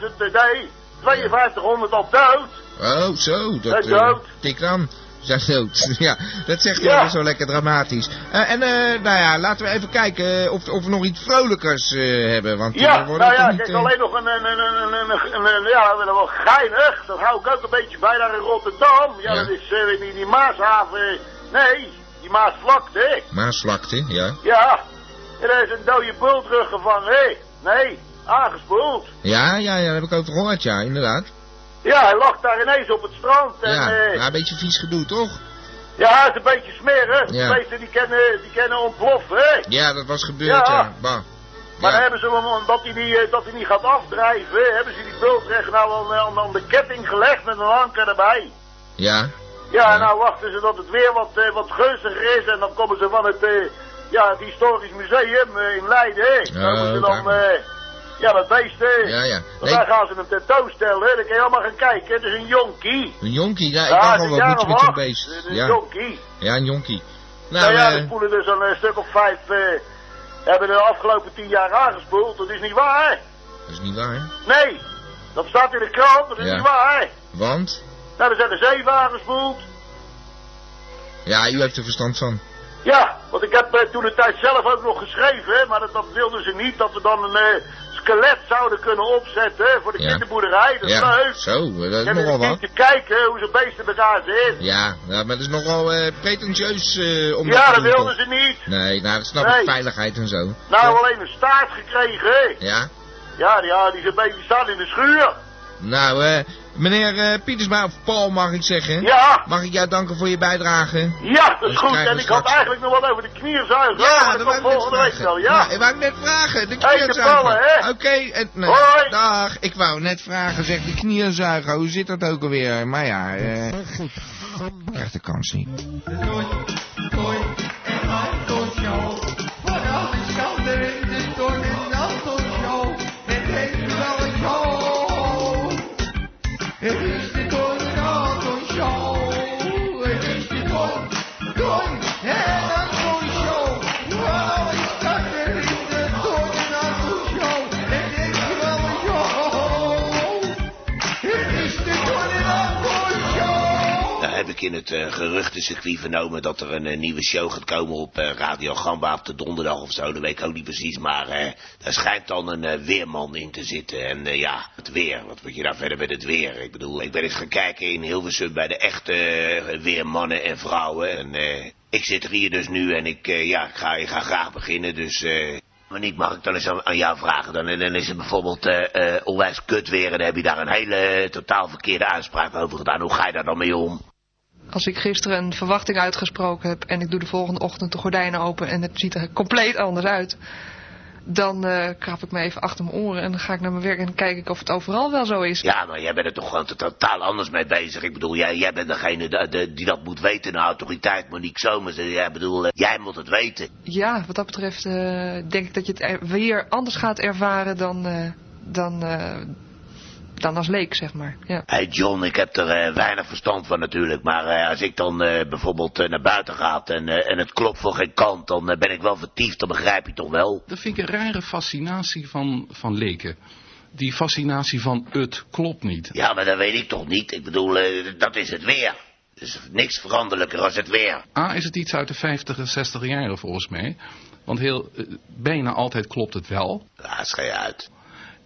52.000, eh, nee, 5200 al dood. Oh, zo, dat... Eh, dood. tik. Zijn dood. [laughs] ja, dat zeg je Ja. zo lekker dramatisch. Eh, en, eh, nou ja, laten we even kijken eh, of, of we nog iets vrolijkers hebben, want... Ja, we worden nou ja, niet, kijk, alleen nog een, een, een, een, een, ja, wel geinig, dat hou ik ook een beetje bij daar in Rotterdam. Ja, Ja. dat is die, die Maashaven, nee, die Maasvlakte. Maasvlakte, ja. Ja, er is een dode bul teruggevangen, hé. Nee, aangespoeld. Ja, ja, ja, daar heb ik over gehoord, ja, inderdaad. Ja, hij lag daar ineens op het strand. En, Ja, eh, ja, een beetje vies gedoe, toch? ja, het is een beetje smerig. Ja. De meesten die kennen, die kennen ontploffen, hè. Ja, dat was gebeurd, Ja. Bah. Maar Ja. hebben ze hem, omdat hij, eh, dat hij niet gaat afdrijven, hebben ze die bultreg nou aan, aan, aan de ketting gelegd met een anker erbij. Ja, Ja, Ja. nou wachten ze dat het weer wat, eh, wat gunstiger is en dan komen ze van het, eh, ja, het historisch museum eh, in Leiden. hè. Dan Oh, moeten ze dan, daar. eh, ja, dat beest, eh, ja, ja. want Nee, daar gaan ze hem tentoonstellen, hè. dan kan je allemaal gaan kijken. Het is een jonkie. een jonkie, ja, ik Ja, dacht al, wat een moet je met zo'n beest? Een Ja, jonkie. ja, een jonkie. Nou, Nou, ja, eh, er spoelen dus een eh, stuk of vijf, eh, hebben de afgelopen tien jaar aangespoeld. Dat is niet waar, hè? dat is niet waar. Nee. Dat staat in de krant, dat is Ja. niet waar. Want? Nou, er zijn de zeven aangespoeld. Ja, u heeft er verstand van. Ja, want ik heb eh, toen de tijd zelf ook nog geschreven, hè, maar dat, dat wilden ze niet, dat we dan een eh, skelet zouden kunnen opzetten voor de Ja. kinderboerderij. Dat is Ja, leuk. zo, dat is En nogal dan wat. te kijken hoe zo'n beesten elkaar zitten. Ja, ja, maar dat is nogal eh, pretentieus eh om Ja, dat wilden ze niet. Nee, nou, dat snap Nee. ik, veiligheid en zo. Nou, alleen een staart gekregen. Ja? Ja, ja, die, zijn beetje- die staan in de schuur. Nou, eh, meneer eh, Pietersma, of Paul mag ik zeggen. Ja. Mag ik jou danken voor je bijdrage? Ja, dat is Dus goed. En ik had eigenlijk nog wat over de knierzuiger. Ja, maar dat komt wou ik volgende week vragen. wel, ja. dat wou ik net vragen. De de knierzuiger. Oké, en nee, Hoi. dag. Ik wou net vragen, zeg, de knierzuiger, hoe zit dat ook alweer? Maar ja, eh, krijgt de kans niet. Het Hey. In het eh, geruchtencircuit vernomen dat er een eh, nieuwe show gaat komen op eh, Radio Gamba op de donderdag of zo. Dat weet ik ook niet precies, maar daar schijnt dan een weerman in te zitten. En ja, het weer, wat moet je daar verder met het weer? Ik bedoel, ik ben eens gaan kijken in Hilversum bij de echte weermannen en vrouwen. En ik zit er hier dus nu en ik, ja, ik ga, ik ga graag beginnen, dus... eh Monique, mag ik dan eens aan, jou vragen? Dan, dan is het bijvoorbeeld onwijs kut weer en dan heb je daar een hele totaal verkeerde uitspraak over gedaan. Hoe ga je daar dan mee om? Als ik gisteren een verwachting uitgesproken heb en ik doe de volgende ochtend de gordijnen open en het ziet er compleet anders uit, dan eh krap ik me even achter mijn oren en dan ga ik naar mijn werk en kijk ik of het overal wel zo is. Ja, maar jij bent er toch gewoon totaal anders mee bezig. Ik bedoel, jij, jij bent degene de- de- die dat moet weten, de autoriteit, Monique Somers. Eh, Jij bedoel, eh, jij moet het weten. Ja, wat dat betreft eh, denk ik dat je het er- weer anders gaat ervaren dan, dan, dan als leek, zeg maar. Ja. Hey John, ik heb er eh, weinig verstand van natuurlijk, maar eh, als ik dan eh, bijvoorbeeld naar buiten ga en, eh, en het klopt voor geen kant, dan ben ik wel vertiefd, dan begrijp je toch wel? Dat vind ik een rare fascinatie van, van leken. Die fascinatie van het klopt niet. Ja, maar dat weet ik toch niet. Ik bedoel, dat is het weer. Dus niks veranderlijker als het weer. A, is het iets uit de 50 en 60 jaren volgens mij. Want heel, bijna altijd klopt het wel. Ja, schei uit.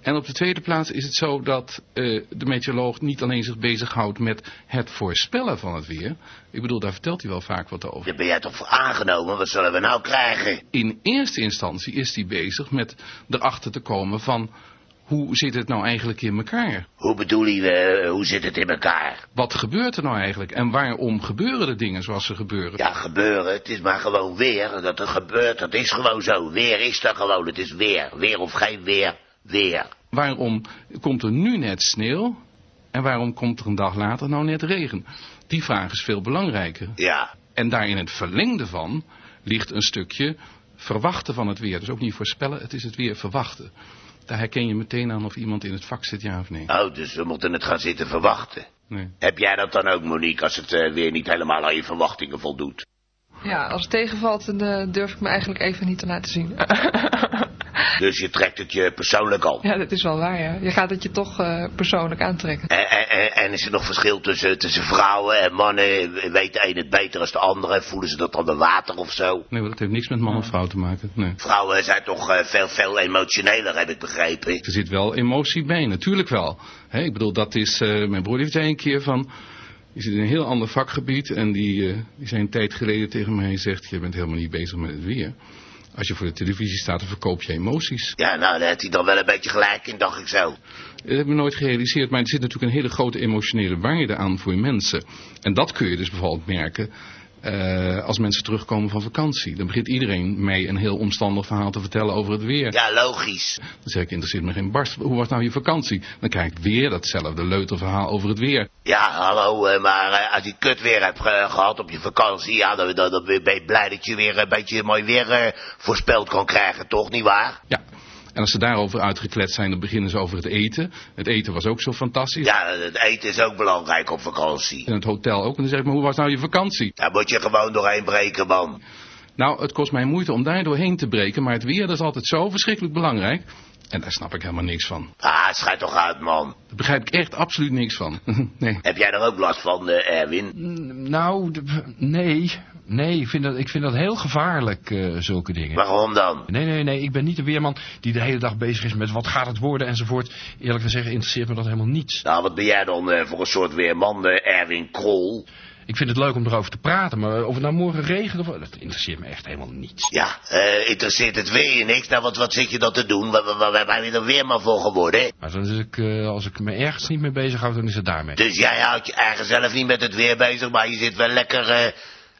En op de tweede plaats is het zo dat eh, de meteoroloog niet alleen zich bezighoudt met het voorspellen van het weer. Ik bedoel, daar vertelt hij wel vaak wat over. Daar ben jij toch voor aangenomen? Wat zullen we nou krijgen? In eerste instantie is hij bezig met erachter te komen van hoe zit het nou eigenlijk in elkaar? Hoe bedoel je, eh, hoe zit het in elkaar? Wat gebeurt er nou eigenlijk? En waarom gebeuren de dingen zoals ze gebeuren? Ja, gebeuren. Het is maar gewoon weer. Dat er gebeurt, dat is gewoon zo. Weer is er gewoon. Het is weer. Weer of geen weer. Weer. Waarom komt er nu net sneeuw? En waarom komt er een dag later nou net regen? Die vraag is veel belangrijker. Ja. En daar in het verlengde van ligt een stukje verwachten van het weer. Dus ook niet voorspellen, het is het weer verwachten. Daar herken je meteen aan of iemand in het vak zit, ja of nee. Oh, dus we moeten het gaan zitten verwachten. Nee. Heb jij dat dan ook, Monique, als het eh, weer niet helemaal aan je verwachtingen voldoet? Ja, als het tegenvalt, dan eh, durf ik me eigenlijk even niet te laten zien. [laughs] Dus je trekt het je persoonlijk al. ja, dat is wel waar, ja. Je gaat het je toch eh, persoonlijk aantrekken. En, en, en- en is er nog verschil tussen, tussen vrouwen en mannen? Weet de een het beter dan de andere? Voelen ze dat dan de water of zo? Nee, maar dat heeft niks met man of vrouw te maken. Nee. Vrouwen zijn toch eh, veel, veel emotioneler, heb ik begrepen. Er zit wel emotie bij, natuurlijk wel. Hè, ik bedoel, dat is, eh, mijn broer die zei een keer van, die zit in een heel ander vakgebied en die, eh, die zei een tijd geleden tegen mij zegt, je bent helemaal niet bezig met het weer. Als je voor de televisie staat, dan verkoop je emoties. Ja, nou, daar heeft hij dan wel een beetje gelijk in, dacht ik zo. Dat heb ik me nooit gerealiseerd, maar er zit natuurlijk een hele grote emotionele waarde aan voor mensen. En dat kun je dus bijvoorbeeld merken eh, als mensen terugkomen van vakantie. Dan begint iedereen mij een heel omstandig verhaal te vertellen over het weer. Ja, logisch. Dan zeg ik, interesseert me geen barst. Hoe was nou je vakantie? Dan krijg ik weer datzelfde leuterverhaal over het weer. Ja, hallo, eh, maar eh, als je kut weer hebt ge- gehad op je vakantie, ja, dan, dan, dan ben je blij dat je weer een beetje mooi weer voorspeld kan krijgen, toch, niet waar? Ja. En als ze daarover uitgekletst zijn, dan beginnen ze over het eten. Het eten was ook zo fantastisch. Ja, het eten is ook belangrijk op vakantie. En het hotel ook. En dan zeg ik, maar hoe was nou je vakantie? Daar moet je gewoon doorheen breken, man. Nou, het kost mij moeite om daar doorheen te breken. Maar het weer, dat is altijd zo verschrikkelijk belangrijk. En daar snap ik helemaal niks van. Ah, schijt toch uit, man. Daar begrijp ik echt absoluut niks van. [laughs] nee. Heb jij er ook last van, eh, Erwin? Nou, nee. Nee, ik vind dat, ik vind dat heel gevaarlijk, eh, zulke dingen. Waarom dan? Nee, nee, nee. Ik ben niet de weerman die de hele dag bezig is met wat gaat het worden enzovoort. Eerlijk gezegd interesseert me dat helemaal niets. Nou, wat ben jij dan eh, voor een soort weerman, Erwin Krol? Ik vind het leuk om erover te praten, maar of het nou morgen regent of... Dat interesseert me echt helemaal niets. Ja, eh, interesseert het weer je niks? Nou, wat, wat zit je dan te doen? Waar, waar, waar ben je er weerman voor geworden? hè? Maar dan is ik, eh, als ik me ergens niet mee bezighoud, dan is het daarmee. Dus jij houdt je eigen zelf niet met het weer bezig, maar je zit wel lekker, eh,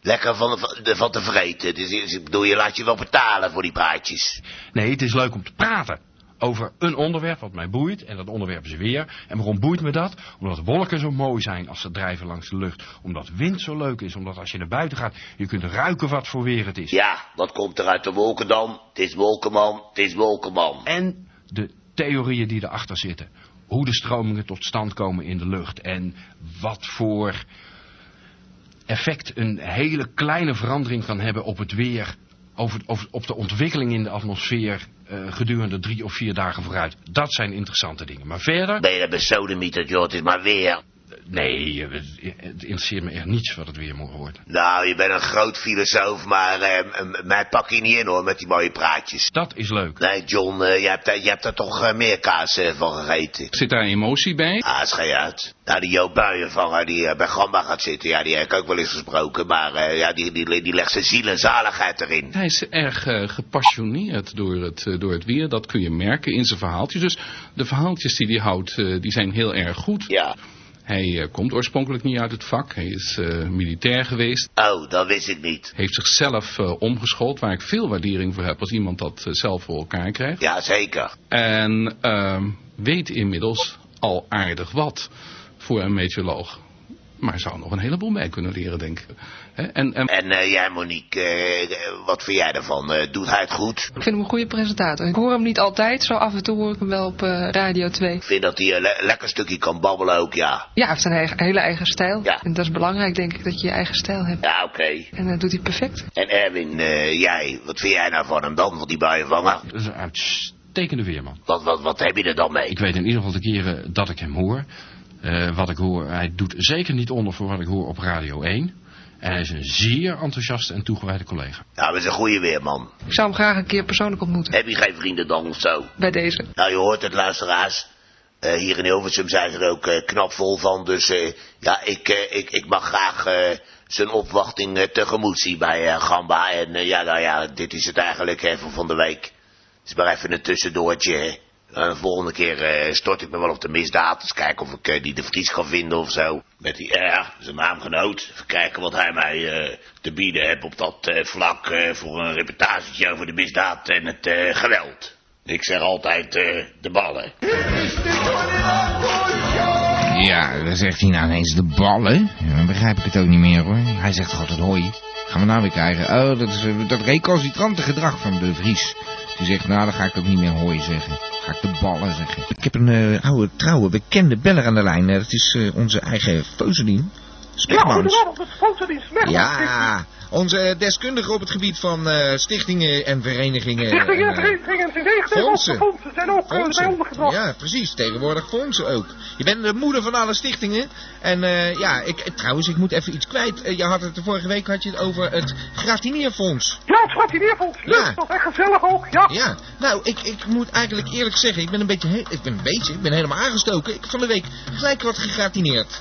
lekker van, van, van te vreten. Dus ik bedoel, je laat je wel betalen voor die praatjes. Nee, het is leuk om te praten over een onderwerp wat mij boeit. En dat onderwerp is weer. En waarom boeit me dat? Omdat wolken zo mooi zijn als ze drijven langs de lucht. Omdat wind zo leuk is. Omdat als je naar buiten gaat, je kunt ruiken wat voor weer het is. Ja, wat komt er uit de wolken dan? Het is wolkenman, het is wolkenman. En de theorieën die erachter zitten. Hoe de stromingen tot stand komen in de lucht. En wat voor effect een hele kleine verandering kan hebben op het weer. Over, op de ontwikkeling in de atmosfeer eh, gedurende drie of vier dagen vooruit. Dat zijn interessante dingen. Maar verder... Ben je dat besodemieterd, joh? Het is maar weer. Nee, eh, het interesseert me echt niets wat het weer morgen wordt. Nou, je bent een groot filosoof, maar eh, mij pak je niet in hoor, met die mooie praatjes. Dat is leuk. Nee, John, eh, jij, hebt, daar- jij hebt er toch eh, meer kaas eh, van gegeten. Zit daar emotie bij? Ah, schei uit. Nou, die Joop Buijenvanger die eh, bij Gamba gaat zitten, ja, die heb ik ook wel eens gesproken. Maar eh, ja, die, die, die legt zijn ziel en zaligheid erin. Hij is erg eh, gepassioneerd door het, eh, door het weer. Dat kun je merken in zijn verhaaltjes. Dus de verhaaltjes die hij houdt, eh, die zijn heel erg goed. Ja. Hij eh, komt oorspronkelijk niet uit het vak. Hij is eh, militair geweest. Oh, dat wist ik niet. Heeft zichzelf eh, omgeschoold, waar ik veel waardering voor heb als iemand dat zelf voor elkaar krijgt. Ja, zeker. En ehm, weet inmiddels al aardig wat voor een meteoroloog. Maar zou nog een heleboel bij kunnen leren, denk ik. En, en, En eh, jij, Monique, eh, wat vind jij ervan? Eh, doet hij het goed? Ik vind hem een goede presentator. Ik hoor hem niet altijd, zo af en toe hoor ik hem wel op Radio 2. Ik vind dat hij een le- lekker stukje kan babbelen ook, ja. Ja, hij heeft een eigen- hele eigen stijl. Ja. En dat is belangrijk, denk ik, dat je je eigen stijl hebt. Ja, oké. En dat doet hij perfect. En Erwin, eh, jij, wat vind jij nou van hem dan, van die buienvanger? Dat is een uitstekende weerman. Wat, wat, wat heb je er dan mee? Ik weet in ieder geval de keren dat ik hem hoor. eh, wat ik hoor, hij doet zeker niet onder voor wat ik hoor op Radio 1. En hij is een zeer enthousiaste en toegewijde collega. Nou, dat is een goede weerman. Ik zou hem graag een keer persoonlijk ontmoeten. Heb je geen vrienden dan of zo? Bij deze. Nou, je hoort het, luisteraars. Eh, hier in Hilversum zijn ze er ook eh, knap vol van. Dus eh, ja, ik, eh, ik, ik mag graag eh, zijn opwachting eh, tegemoet zien bij eh, Gamba. En ja, nou ja, dit is het eigenlijk even van de week. Het is maar even een tussendoortje. De volgende keer eh, stort ik me wel op de misdaad. Dus kijken of ik eh, die de Vries kan vinden of zo. Met die R, zijn naamgenoot. Even kijken wat hij mij eh, te bieden heeft op dat eh, vlak. eh, voor een reportagetje over de misdaad en het eh, geweld. Ik zeg altijd eh, de ballen. Ja, dan zegt hij nou ineens de ballen. Dan begrijp ik het ook niet meer hoor. Hij zegt altijd hoi. Gaan we nou weer krijgen? Oh, dat is eh, dat recalcitrante gedrag van de Vries. Die zegt, nou dan ga ik ook niet meer hoi zeggen. Ga ik de ballen zeggen. Ik heb een eh, oude, trouwe, bekende beller aan de lijn. Eh, dat is eh, onze eigen Feuzelien. Ja, dat is Fonterdien Smegmans. Ja, onze deskundige op het gebied van eh, stichtingen en verenigingen. Stichtingen, en, eh, verenigingen, fondsen. fondsen zijn ook eh, Fondsen. bij ondergebracht. Ja, precies. Tegenwoordig fondsen ook. Je bent de moeder van alle stichtingen. En ja, ik, trouwens, ik moet even iets kwijt. Je had het de vorige week had je het over het gratineerfonds. Ja, het gratineerfonds. Leuk, Ja. dat is echt gezellig ook, ja. Ja, nou, ik, ik moet eigenlijk eerlijk zeggen, ik ben een beetje, ik ben een beetje, ik ben helemaal aangestoken. Ik heb van de week gelijk wat gegratineerd.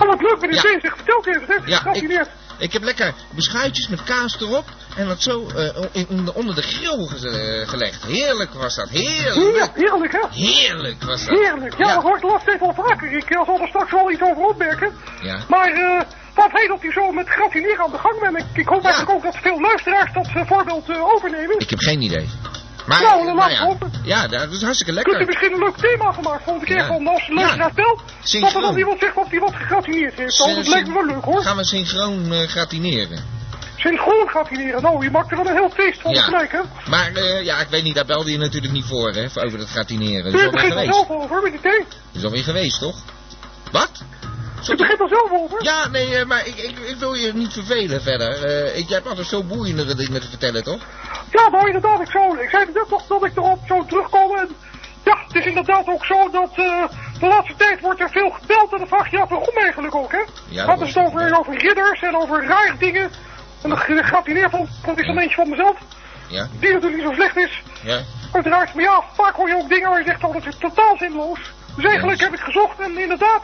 Oh, wat leuk, ben je Ja. bezig. Vertel het even, zeg. Ja, Gegratineerd. Ik heb lekker beschuitjes met kaas erop en dat zo eh, in, onder de grill ge- eh, gelegd. Heerlijk was dat, heerlijk. Ja, heerlijk, hè? Heerlijk was dat. Heerlijk. Ja, Ja. dat hoor ik de laatste tijd wel vaker. Ik eh, zal er straks wel iets over opmerken. Ja. Maar eh wat heet dat u zo met gratineren aan de gang bent. Ik, ik hoop eigenlijk ook dat veel luisteraars dat voorbeeld overnemen. Ik heb geen idee. Maar, Nou, dan nou laat ja, hopen. ja, dat is hartstikke Kunt u lekker. misschien een leuk thema van maken volgende keer Ja. van als luisteraar belt. Dat er dan iemand zegt of die wat gegratineerd heeft. Oh, dat lijkt me wel leuk hoor. Gaan we synchroon eh, gratineren. Synchroon gratineren. Nou, je maakt er wel een heel feest van Ja. gelijk hè. Maar eh, ja, ik weet niet, daar belde je natuurlijk niet voor, hè, voor over dat gratineren. Dat is alweer begint er geweest. zelf over met die thee. Dat is alweer geweest, toch? Wat? U begint er zelf over. Ja, nee, eh, maar ik, ik, ik wil je niet vervelen verder. Eh, ik, jij hebt altijd zo boeiendere dingen te vertellen, toch? Ja, nou inderdaad, ik, zou, ik zei net nog dat ik erop zou terugkomen. En Ja, het is inderdaad ook zo dat eh, de laatste tijd wordt er veel gebeld en dan vraag je af waarom eigenlijk ook, hè? Ja, Gaat dat het over, over ridders en over raar dingen. En dan gaat hij neer van, dat is een eentje van mezelf, Ja, die natuurlijk niet zo slecht is. ja. Uiteraard, maar ja, vaak hoor je ook dingen waar je zegt, oh, dat is totaal zinloos. Dus eigenlijk heb ik gezocht en inderdaad,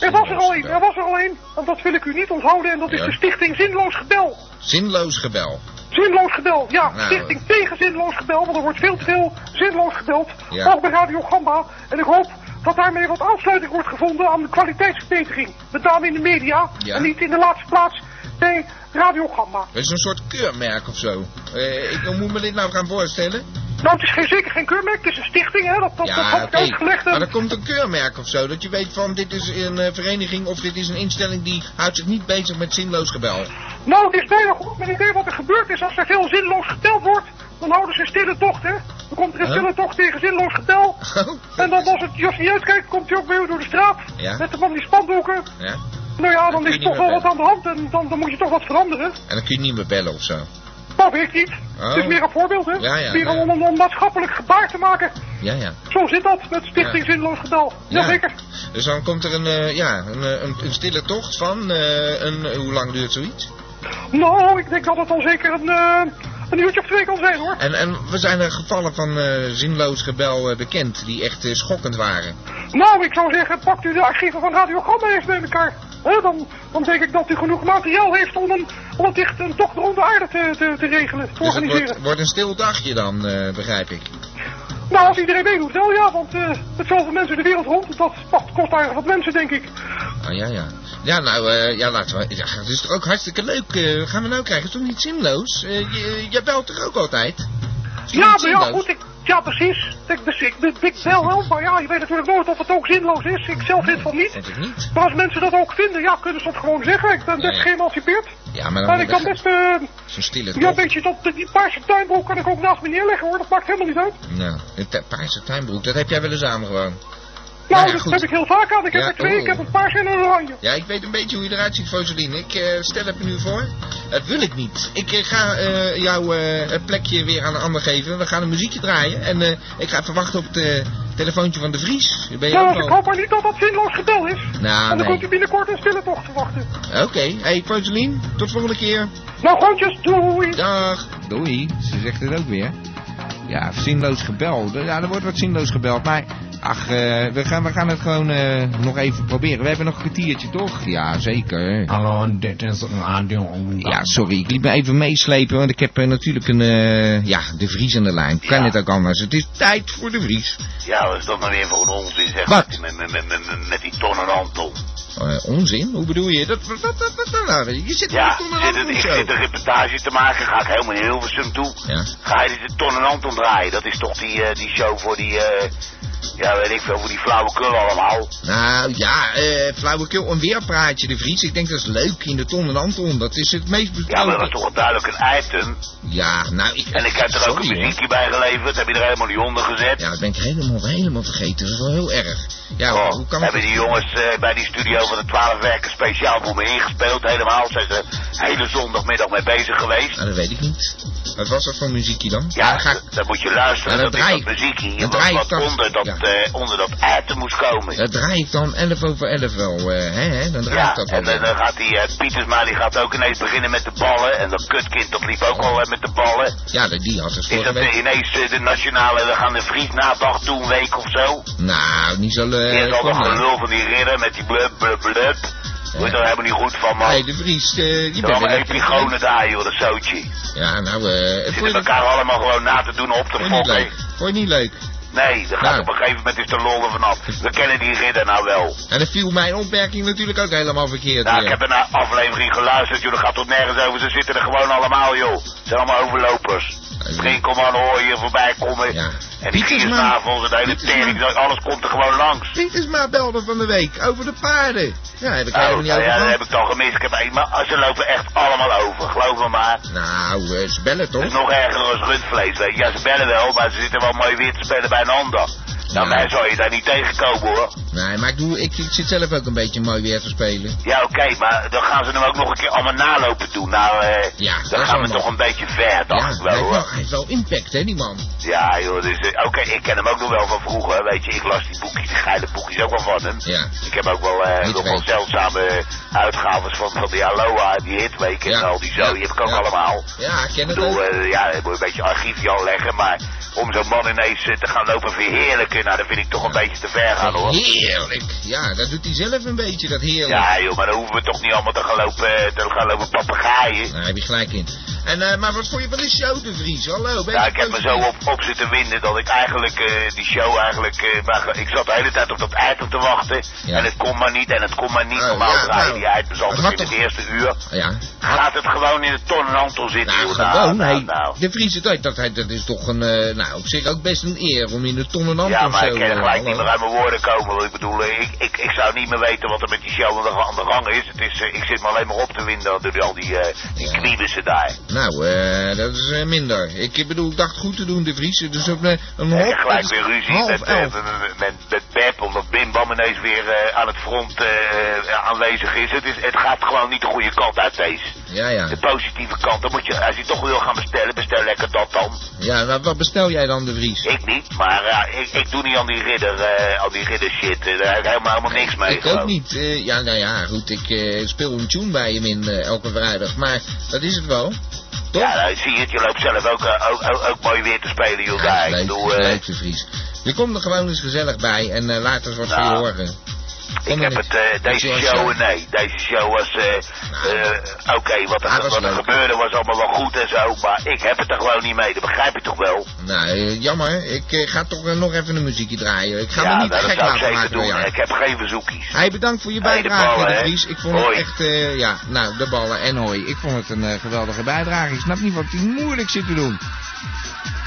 er was er al één, er was er al één. Want dat wil ik u niet onthouden en dat is de stichting Zinloos Gebel. Zinloos gebel. Zinloos gebel, ja. Nou, Stichting tegen zinloos gebel, want er wordt veel te veel zinloos gebeld. Ja. Ook bij Radio Gamba. En ik hoop dat daarmee wat aansluiting wordt gevonden aan de kwaliteitsverbetering. Met name in de media. Ja. En niet in de laatste plaats bij Radio Gamba. Dat is een soort keurmerk of zo. Eh, ik hoe moet me dit nou gaan voorstellen? Nou, het is geen, zeker geen keurmerk, het is een stichting, hè. Dat, dat, dat Ja, uitgelegd. Maar er komt een keurmerk of zo. Dat je weet van dit is een eh, vereniging of dit is een instelling die houdt zich niet bezig met zinloos gebel. Nou, het is bijna goed met idee wat er gebeurt is. Als er veel zinloos geteld wordt, dan houden ze een stille tocht, hè. Dan komt er een Huh? stille tocht tegen zinloos getel. [laughs] En dan als het just niet uitkijkt, komt hij ook weer door de straat. Ja. Met van die spandoeken. Ja. Nou ja, dan is toch wel wat aan de hand en dan, dan moet je toch wat veranderen. En dan kun je niet meer bellen of zo. Weet ik niet. Oh. Het is meer een voorbeeld, hè. Ja, ja, meer ja. om een om maatschappelijk gebaar te maken. Ja, ja. Zo zit dat met Stichting Zinloos Getal. Ja. Jazeker. Dus dan komt er een, eh, ja, een, eh, een, een stille tocht van, eh, een, hoe lang duurt zoiets? Nou, ik denk dat het al zeker een, eh, een uurtje of twee kan zijn, hoor. En, en we zijn er gevallen van zinloos gebel bekend, die echt schokkend waren. Nou, ik zou zeggen, pakt u de archieven van Radio Gamma eens bij elkaar. Hè, dan, dan denk ik dat u genoeg materiaal heeft om een, om het echt een tocht rond de aarde te, te, te regelen, te Dus het organiseren. wordt, wordt een stil dagje dan, eh, begrijp ik. Nou, als iedereen meedoet wel, ja, want eh met zoveel mensen de wereld rond, dat kost, kost eigenlijk wat mensen, denk ik. Ah, ja, ja. Ja, nou, eh, ja, laten we... Ja, het is toch ook hartstikke leuk. wat gaan we nou krijgen? Is toch niet zinloos? Eh, je, belt toch ook altijd? Ja, maar ja, goed, ik, ja, precies. Ik, dus ik, ik, bel wel, maar ja, je weet natuurlijk nooit of het ook zinloos is. Ik zelf vind van niet. Vond ik niet. Maar als mensen dat ook vinden, ja, kunnen ze dat gewoon zeggen. Ik ben best ja. geëmancipeerd. Ja, maar En dan ik kan best, eh, zo'n stille ja, een beetje tot die paarse tuinbroek kan ik ook naast me neerleggen hoor, dat maakt helemaal niet uit. Nou, een paarse tuinbroek, dat heb jij wel eens aan gewoon. Nou, Nou ja, dat heb ik heel vaak aan. Ik heb Ja, er twee, oh. ik heb een paars en een oranje. Ja, ik weet een beetje hoe je eruit ziet, Foseline. Ik eh, stel het me nu voor. Dat wil ik niet. Ik eh, ga eh, jou eh, het plekje weer aan een ander geven. We gaan een muziekje draaien. En eh, ik ga even wachten op het telefoontje van de Vries. Ben je ook ik hoop maar niet dat dat zinloos gebel is. Nou, en dan nee. kunt u binnenkort een stille tocht verwachten. Oké. Hey, Foseline. Tot volgende keer. Nou, grootjes, doei. Dag. Doei, ze zegt het ook weer. Ja, zinloos gebeld. Ja, er wordt wat zinloos gebeld. Maar, ach, eh, we, gaan, we gaan het gewoon eh, nog even proberen. We hebben nog een kwartiertje, toch? Ja, zeker. Hallo, dit is Radio Ja, sorry, ik liet me even meeslepen, want ik heb eh, natuurlijk een, eh, ja, de Vries aan de lijn. Kan het ook anders? Het is tijd voor de Vries. Ja, wat is dat nou weer voor een onzin, zeg. Wat? Met, met, met, met, met die Ton en Anton. Eh, onzin? Hoe bedoel je? Dat, dat, dat, dat, nou, je zit Ja, zit het, ik zit een reportage te maken, ga ik helemaal in Hilversum toe. Ja. Ga je de Ton en Anton draaien? Dat is toch die, eh, die show voor die, eh, ja weet ik veel, voor die flauwekul allemaal. Nou ja, eh flauwekul, een weerpraatje de Vries. Ik denk dat is leuk in de Ton en Anton. Dat is het meest Ja, maar dat was toch wel duidelijk een item. Ja, nou ik... En ik heb er ook een muziekje bij geleverd, heb je er helemaal niet onder gezet. Ja, dat ben ik helemaal, helemaal vergeten. Dat is wel heel erg. Ja, Oh, hoe kan hebben die jongens eh, bij die studio van de 12 werken speciaal voor me ingespeeld. Helemaal zijn ze hele zondagmiddag mee bezig geweest. Nou, dat weet ik niet. Wat was dat voor muziekje dan? Ja, dan ga ik... dan moet je luisteren. Ja, dat dat draai is dat muziekje Dat wat, draai onder, dat, Ja. eh, onder dat item moest komen. Dat draai ik dan 11 over 11 wel, eh, hè, hè? Dan draai Ja, ik dat wel. en dan, dan gaat die uh, Pietersma, die gaat ook ineens beginnen met de ballen. En dat kutkind, dat liep ook al eh, met de ballen. Ja, dat- die had het Is vorige dat eh, week. ineens eh, de nationale, we gaan de Vriesnadag doen, een week of zo? Nou, niet zo... eh, Eerst al dat maar. gelul van die ridder met die blub, blub, blub. Word je er helemaal niet goed van, man. Hey, de Vries, eh, Er bent allemaal weer epigonen daar, joh, dat zootje. Ja, nou, eh... Je zitten elkaar allemaal gewoon na te doen op te fokken. leuk? Vond je niet leuk? Nee, daar gaat Nou. op een gegeven moment is de lol er vanaf. We kennen die ridder nou wel. En dan viel mijn opmerking natuurlijk ook helemaal verkeerd. Nou, weer. ik heb een aflevering geluisterd, dat gaat tot nergens over. Ze zitten er gewoon allemaal, joh. Ze zijn allemaal overlopers. Springkommando hoor je voorbij komen. En die viersnavels, de hele tering, alles komt er gewoon langs. Pietersma belde van de week over de paarden. Ja, heb ik Oh, niet nou over ja, dat heb ik dan gemist. Ik heb, maar ze lopen echt allemaal over, geloof me maar. Nou, eh, ze bellen toch? Het is nog erger dan rundvlees, weet je. Ja, ze bellen wel, maar ze zitten wel mooi weer te spelen bij een ander. Nou, mij zou je daar niet tegenkomen hoor. Nee, maar ik, doe, ik, ik zit zelf ook een beetje mooi weer te spelen. Ja, oké, maar dan gaan ze hem ook nog een keer allemaal nalopen doen. Nou, eh, Ja, dan gaan we toch een beetje ver, dacht Ja, ik hij wel heeft hoor. wel, hij heeft wel impact, hè, die man. Ja, joh, dus, eh, oké, ik ken hem ook nog wel van vroeger, weet je. Ik las die boekjes, die geile boekjes ook wel van hem. Ja. Ik heb ook wel eh, nog wel zeldzame uitgaves van, van die Aloha, die Hitweek en Ja. al die zo. Die heb ik ook Ja. allemaal. Ja, ik ken Ik het bedoel, ook. eh, ja, dan moet je een beetje archiefje al leggen, maar om zo'n man ineens eh, te gaan lopen verheerlijken, nou, dat vind ik toch een beetje te ver gaan hoor. Heerlijk. Ja, dat doet hij zelf een beetje, dat heerlijk. Ja, joh, maar dan hoeven we toch niet allemaal te gaan lopen, eh, te gaan lopen papegaaien. Daar heb je gelijk in. En, eh, maar wat vond je van de show, de Vries? Hallo, ben Ja, je ik heb me zo op, op zitten winden dat ik eigenlijk eh, die show eigenlijk... maar ik zat de hele tijd op dat item te wachten. Ja. En het kon maar niet en het kon maar niet. Oh, Normaal ja, draaien nou, die items altijd in het toch- eerste uur. Ja. Gaat het gewoon in de ton en Anton zitten, Nou, joh. gewoon, nou, hey, nou. de Vries het dat, hij- dat is toch een, nou, op zich ook best een eer om in de tonnen en Ja, maar ik kan eh, gelijk niet meer uit mijn woorden komen. Want ik bedoel, eh, ik, ik, ik zou niet meer weten wat er met die show aan de, aan de gang is. Het is eh, ik zit me alleen maar op te winden door al die, eh die kniebussen daar. Nou, eh, dat is eh, minder. Ik bedoel, ik dacht goed te doen, de Vries. Dus op een, heb gelijk weer ruzie half met, eh, met, met, Beb, omdat Bim Bam ineens weer eh, aan het front eh, aanwezig is. Het is. Het gaat gewoon niet de goede kant uit deze. Ja, ja. De positieve kant, dan moet je, als je toch wil gaan bestellen, bestel lekker dat dan. Ja, wat bestel jij dan, de Vries? Ik niet, maar ik, ik doe niet aan die ridder, aan die ridder shit. Eh, Daar heb ik helemaal, helemaal niks mee. Ik gewoon. ook niet. Eh, ja, nou ja, goed, ik speel een tune bij hem in elke vrijdag. Maar dat is het wel. Toch? Ja, nou, zie je het, je loopt zelf ook, ook, ook, ook mooi weer te spelen, joh. daar. leuk, ik bedoel, leuk, de Vries. Je komt er gewoon eens gezellig bij en eh, laat eens wat van je Nou, horen. Ik heb het, eh, deze show, nee, deze show was, eh, eh, oké, wat er, wat gebeurde was allemaal wel goed en zo, maar ik heb het er gewoon niet mee, dat begrijp je toch wel? Nou, jammer. Ik ga toch nog even een muziekje draaien. Ik ga ja, me niet nou, gek laten maken door doen, jou. ik heb geen verzoekjes. Hij bedankt voor je Hey, bijdrage, ballen, de. Vries. Ik vond Hoi. het echt, ja, nou, de ballen en hoi. Ik vond het een geweldige bijdrage. Ik snap niet wat hij moeilijk zit te doen.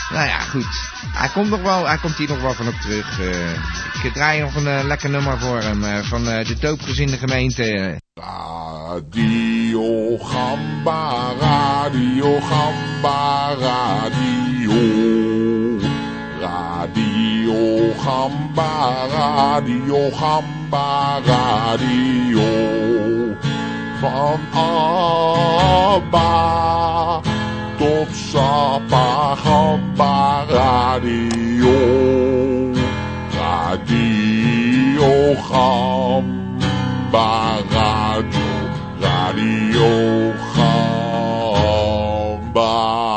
Nou ja, goed. Hij komt nog wel, hij komt hier nog wel van op terug. eh. ik draai nog een eh, lekker nummer voor hem eh, van de doopgezinde gemeente. Radio Gamba, Radio Gamba, Radio. Radio Gamba, Radio Gamba, Radio. Van Abba tot Sapa Gamba Radio. Radio Gamba Radio. Radio Gamba.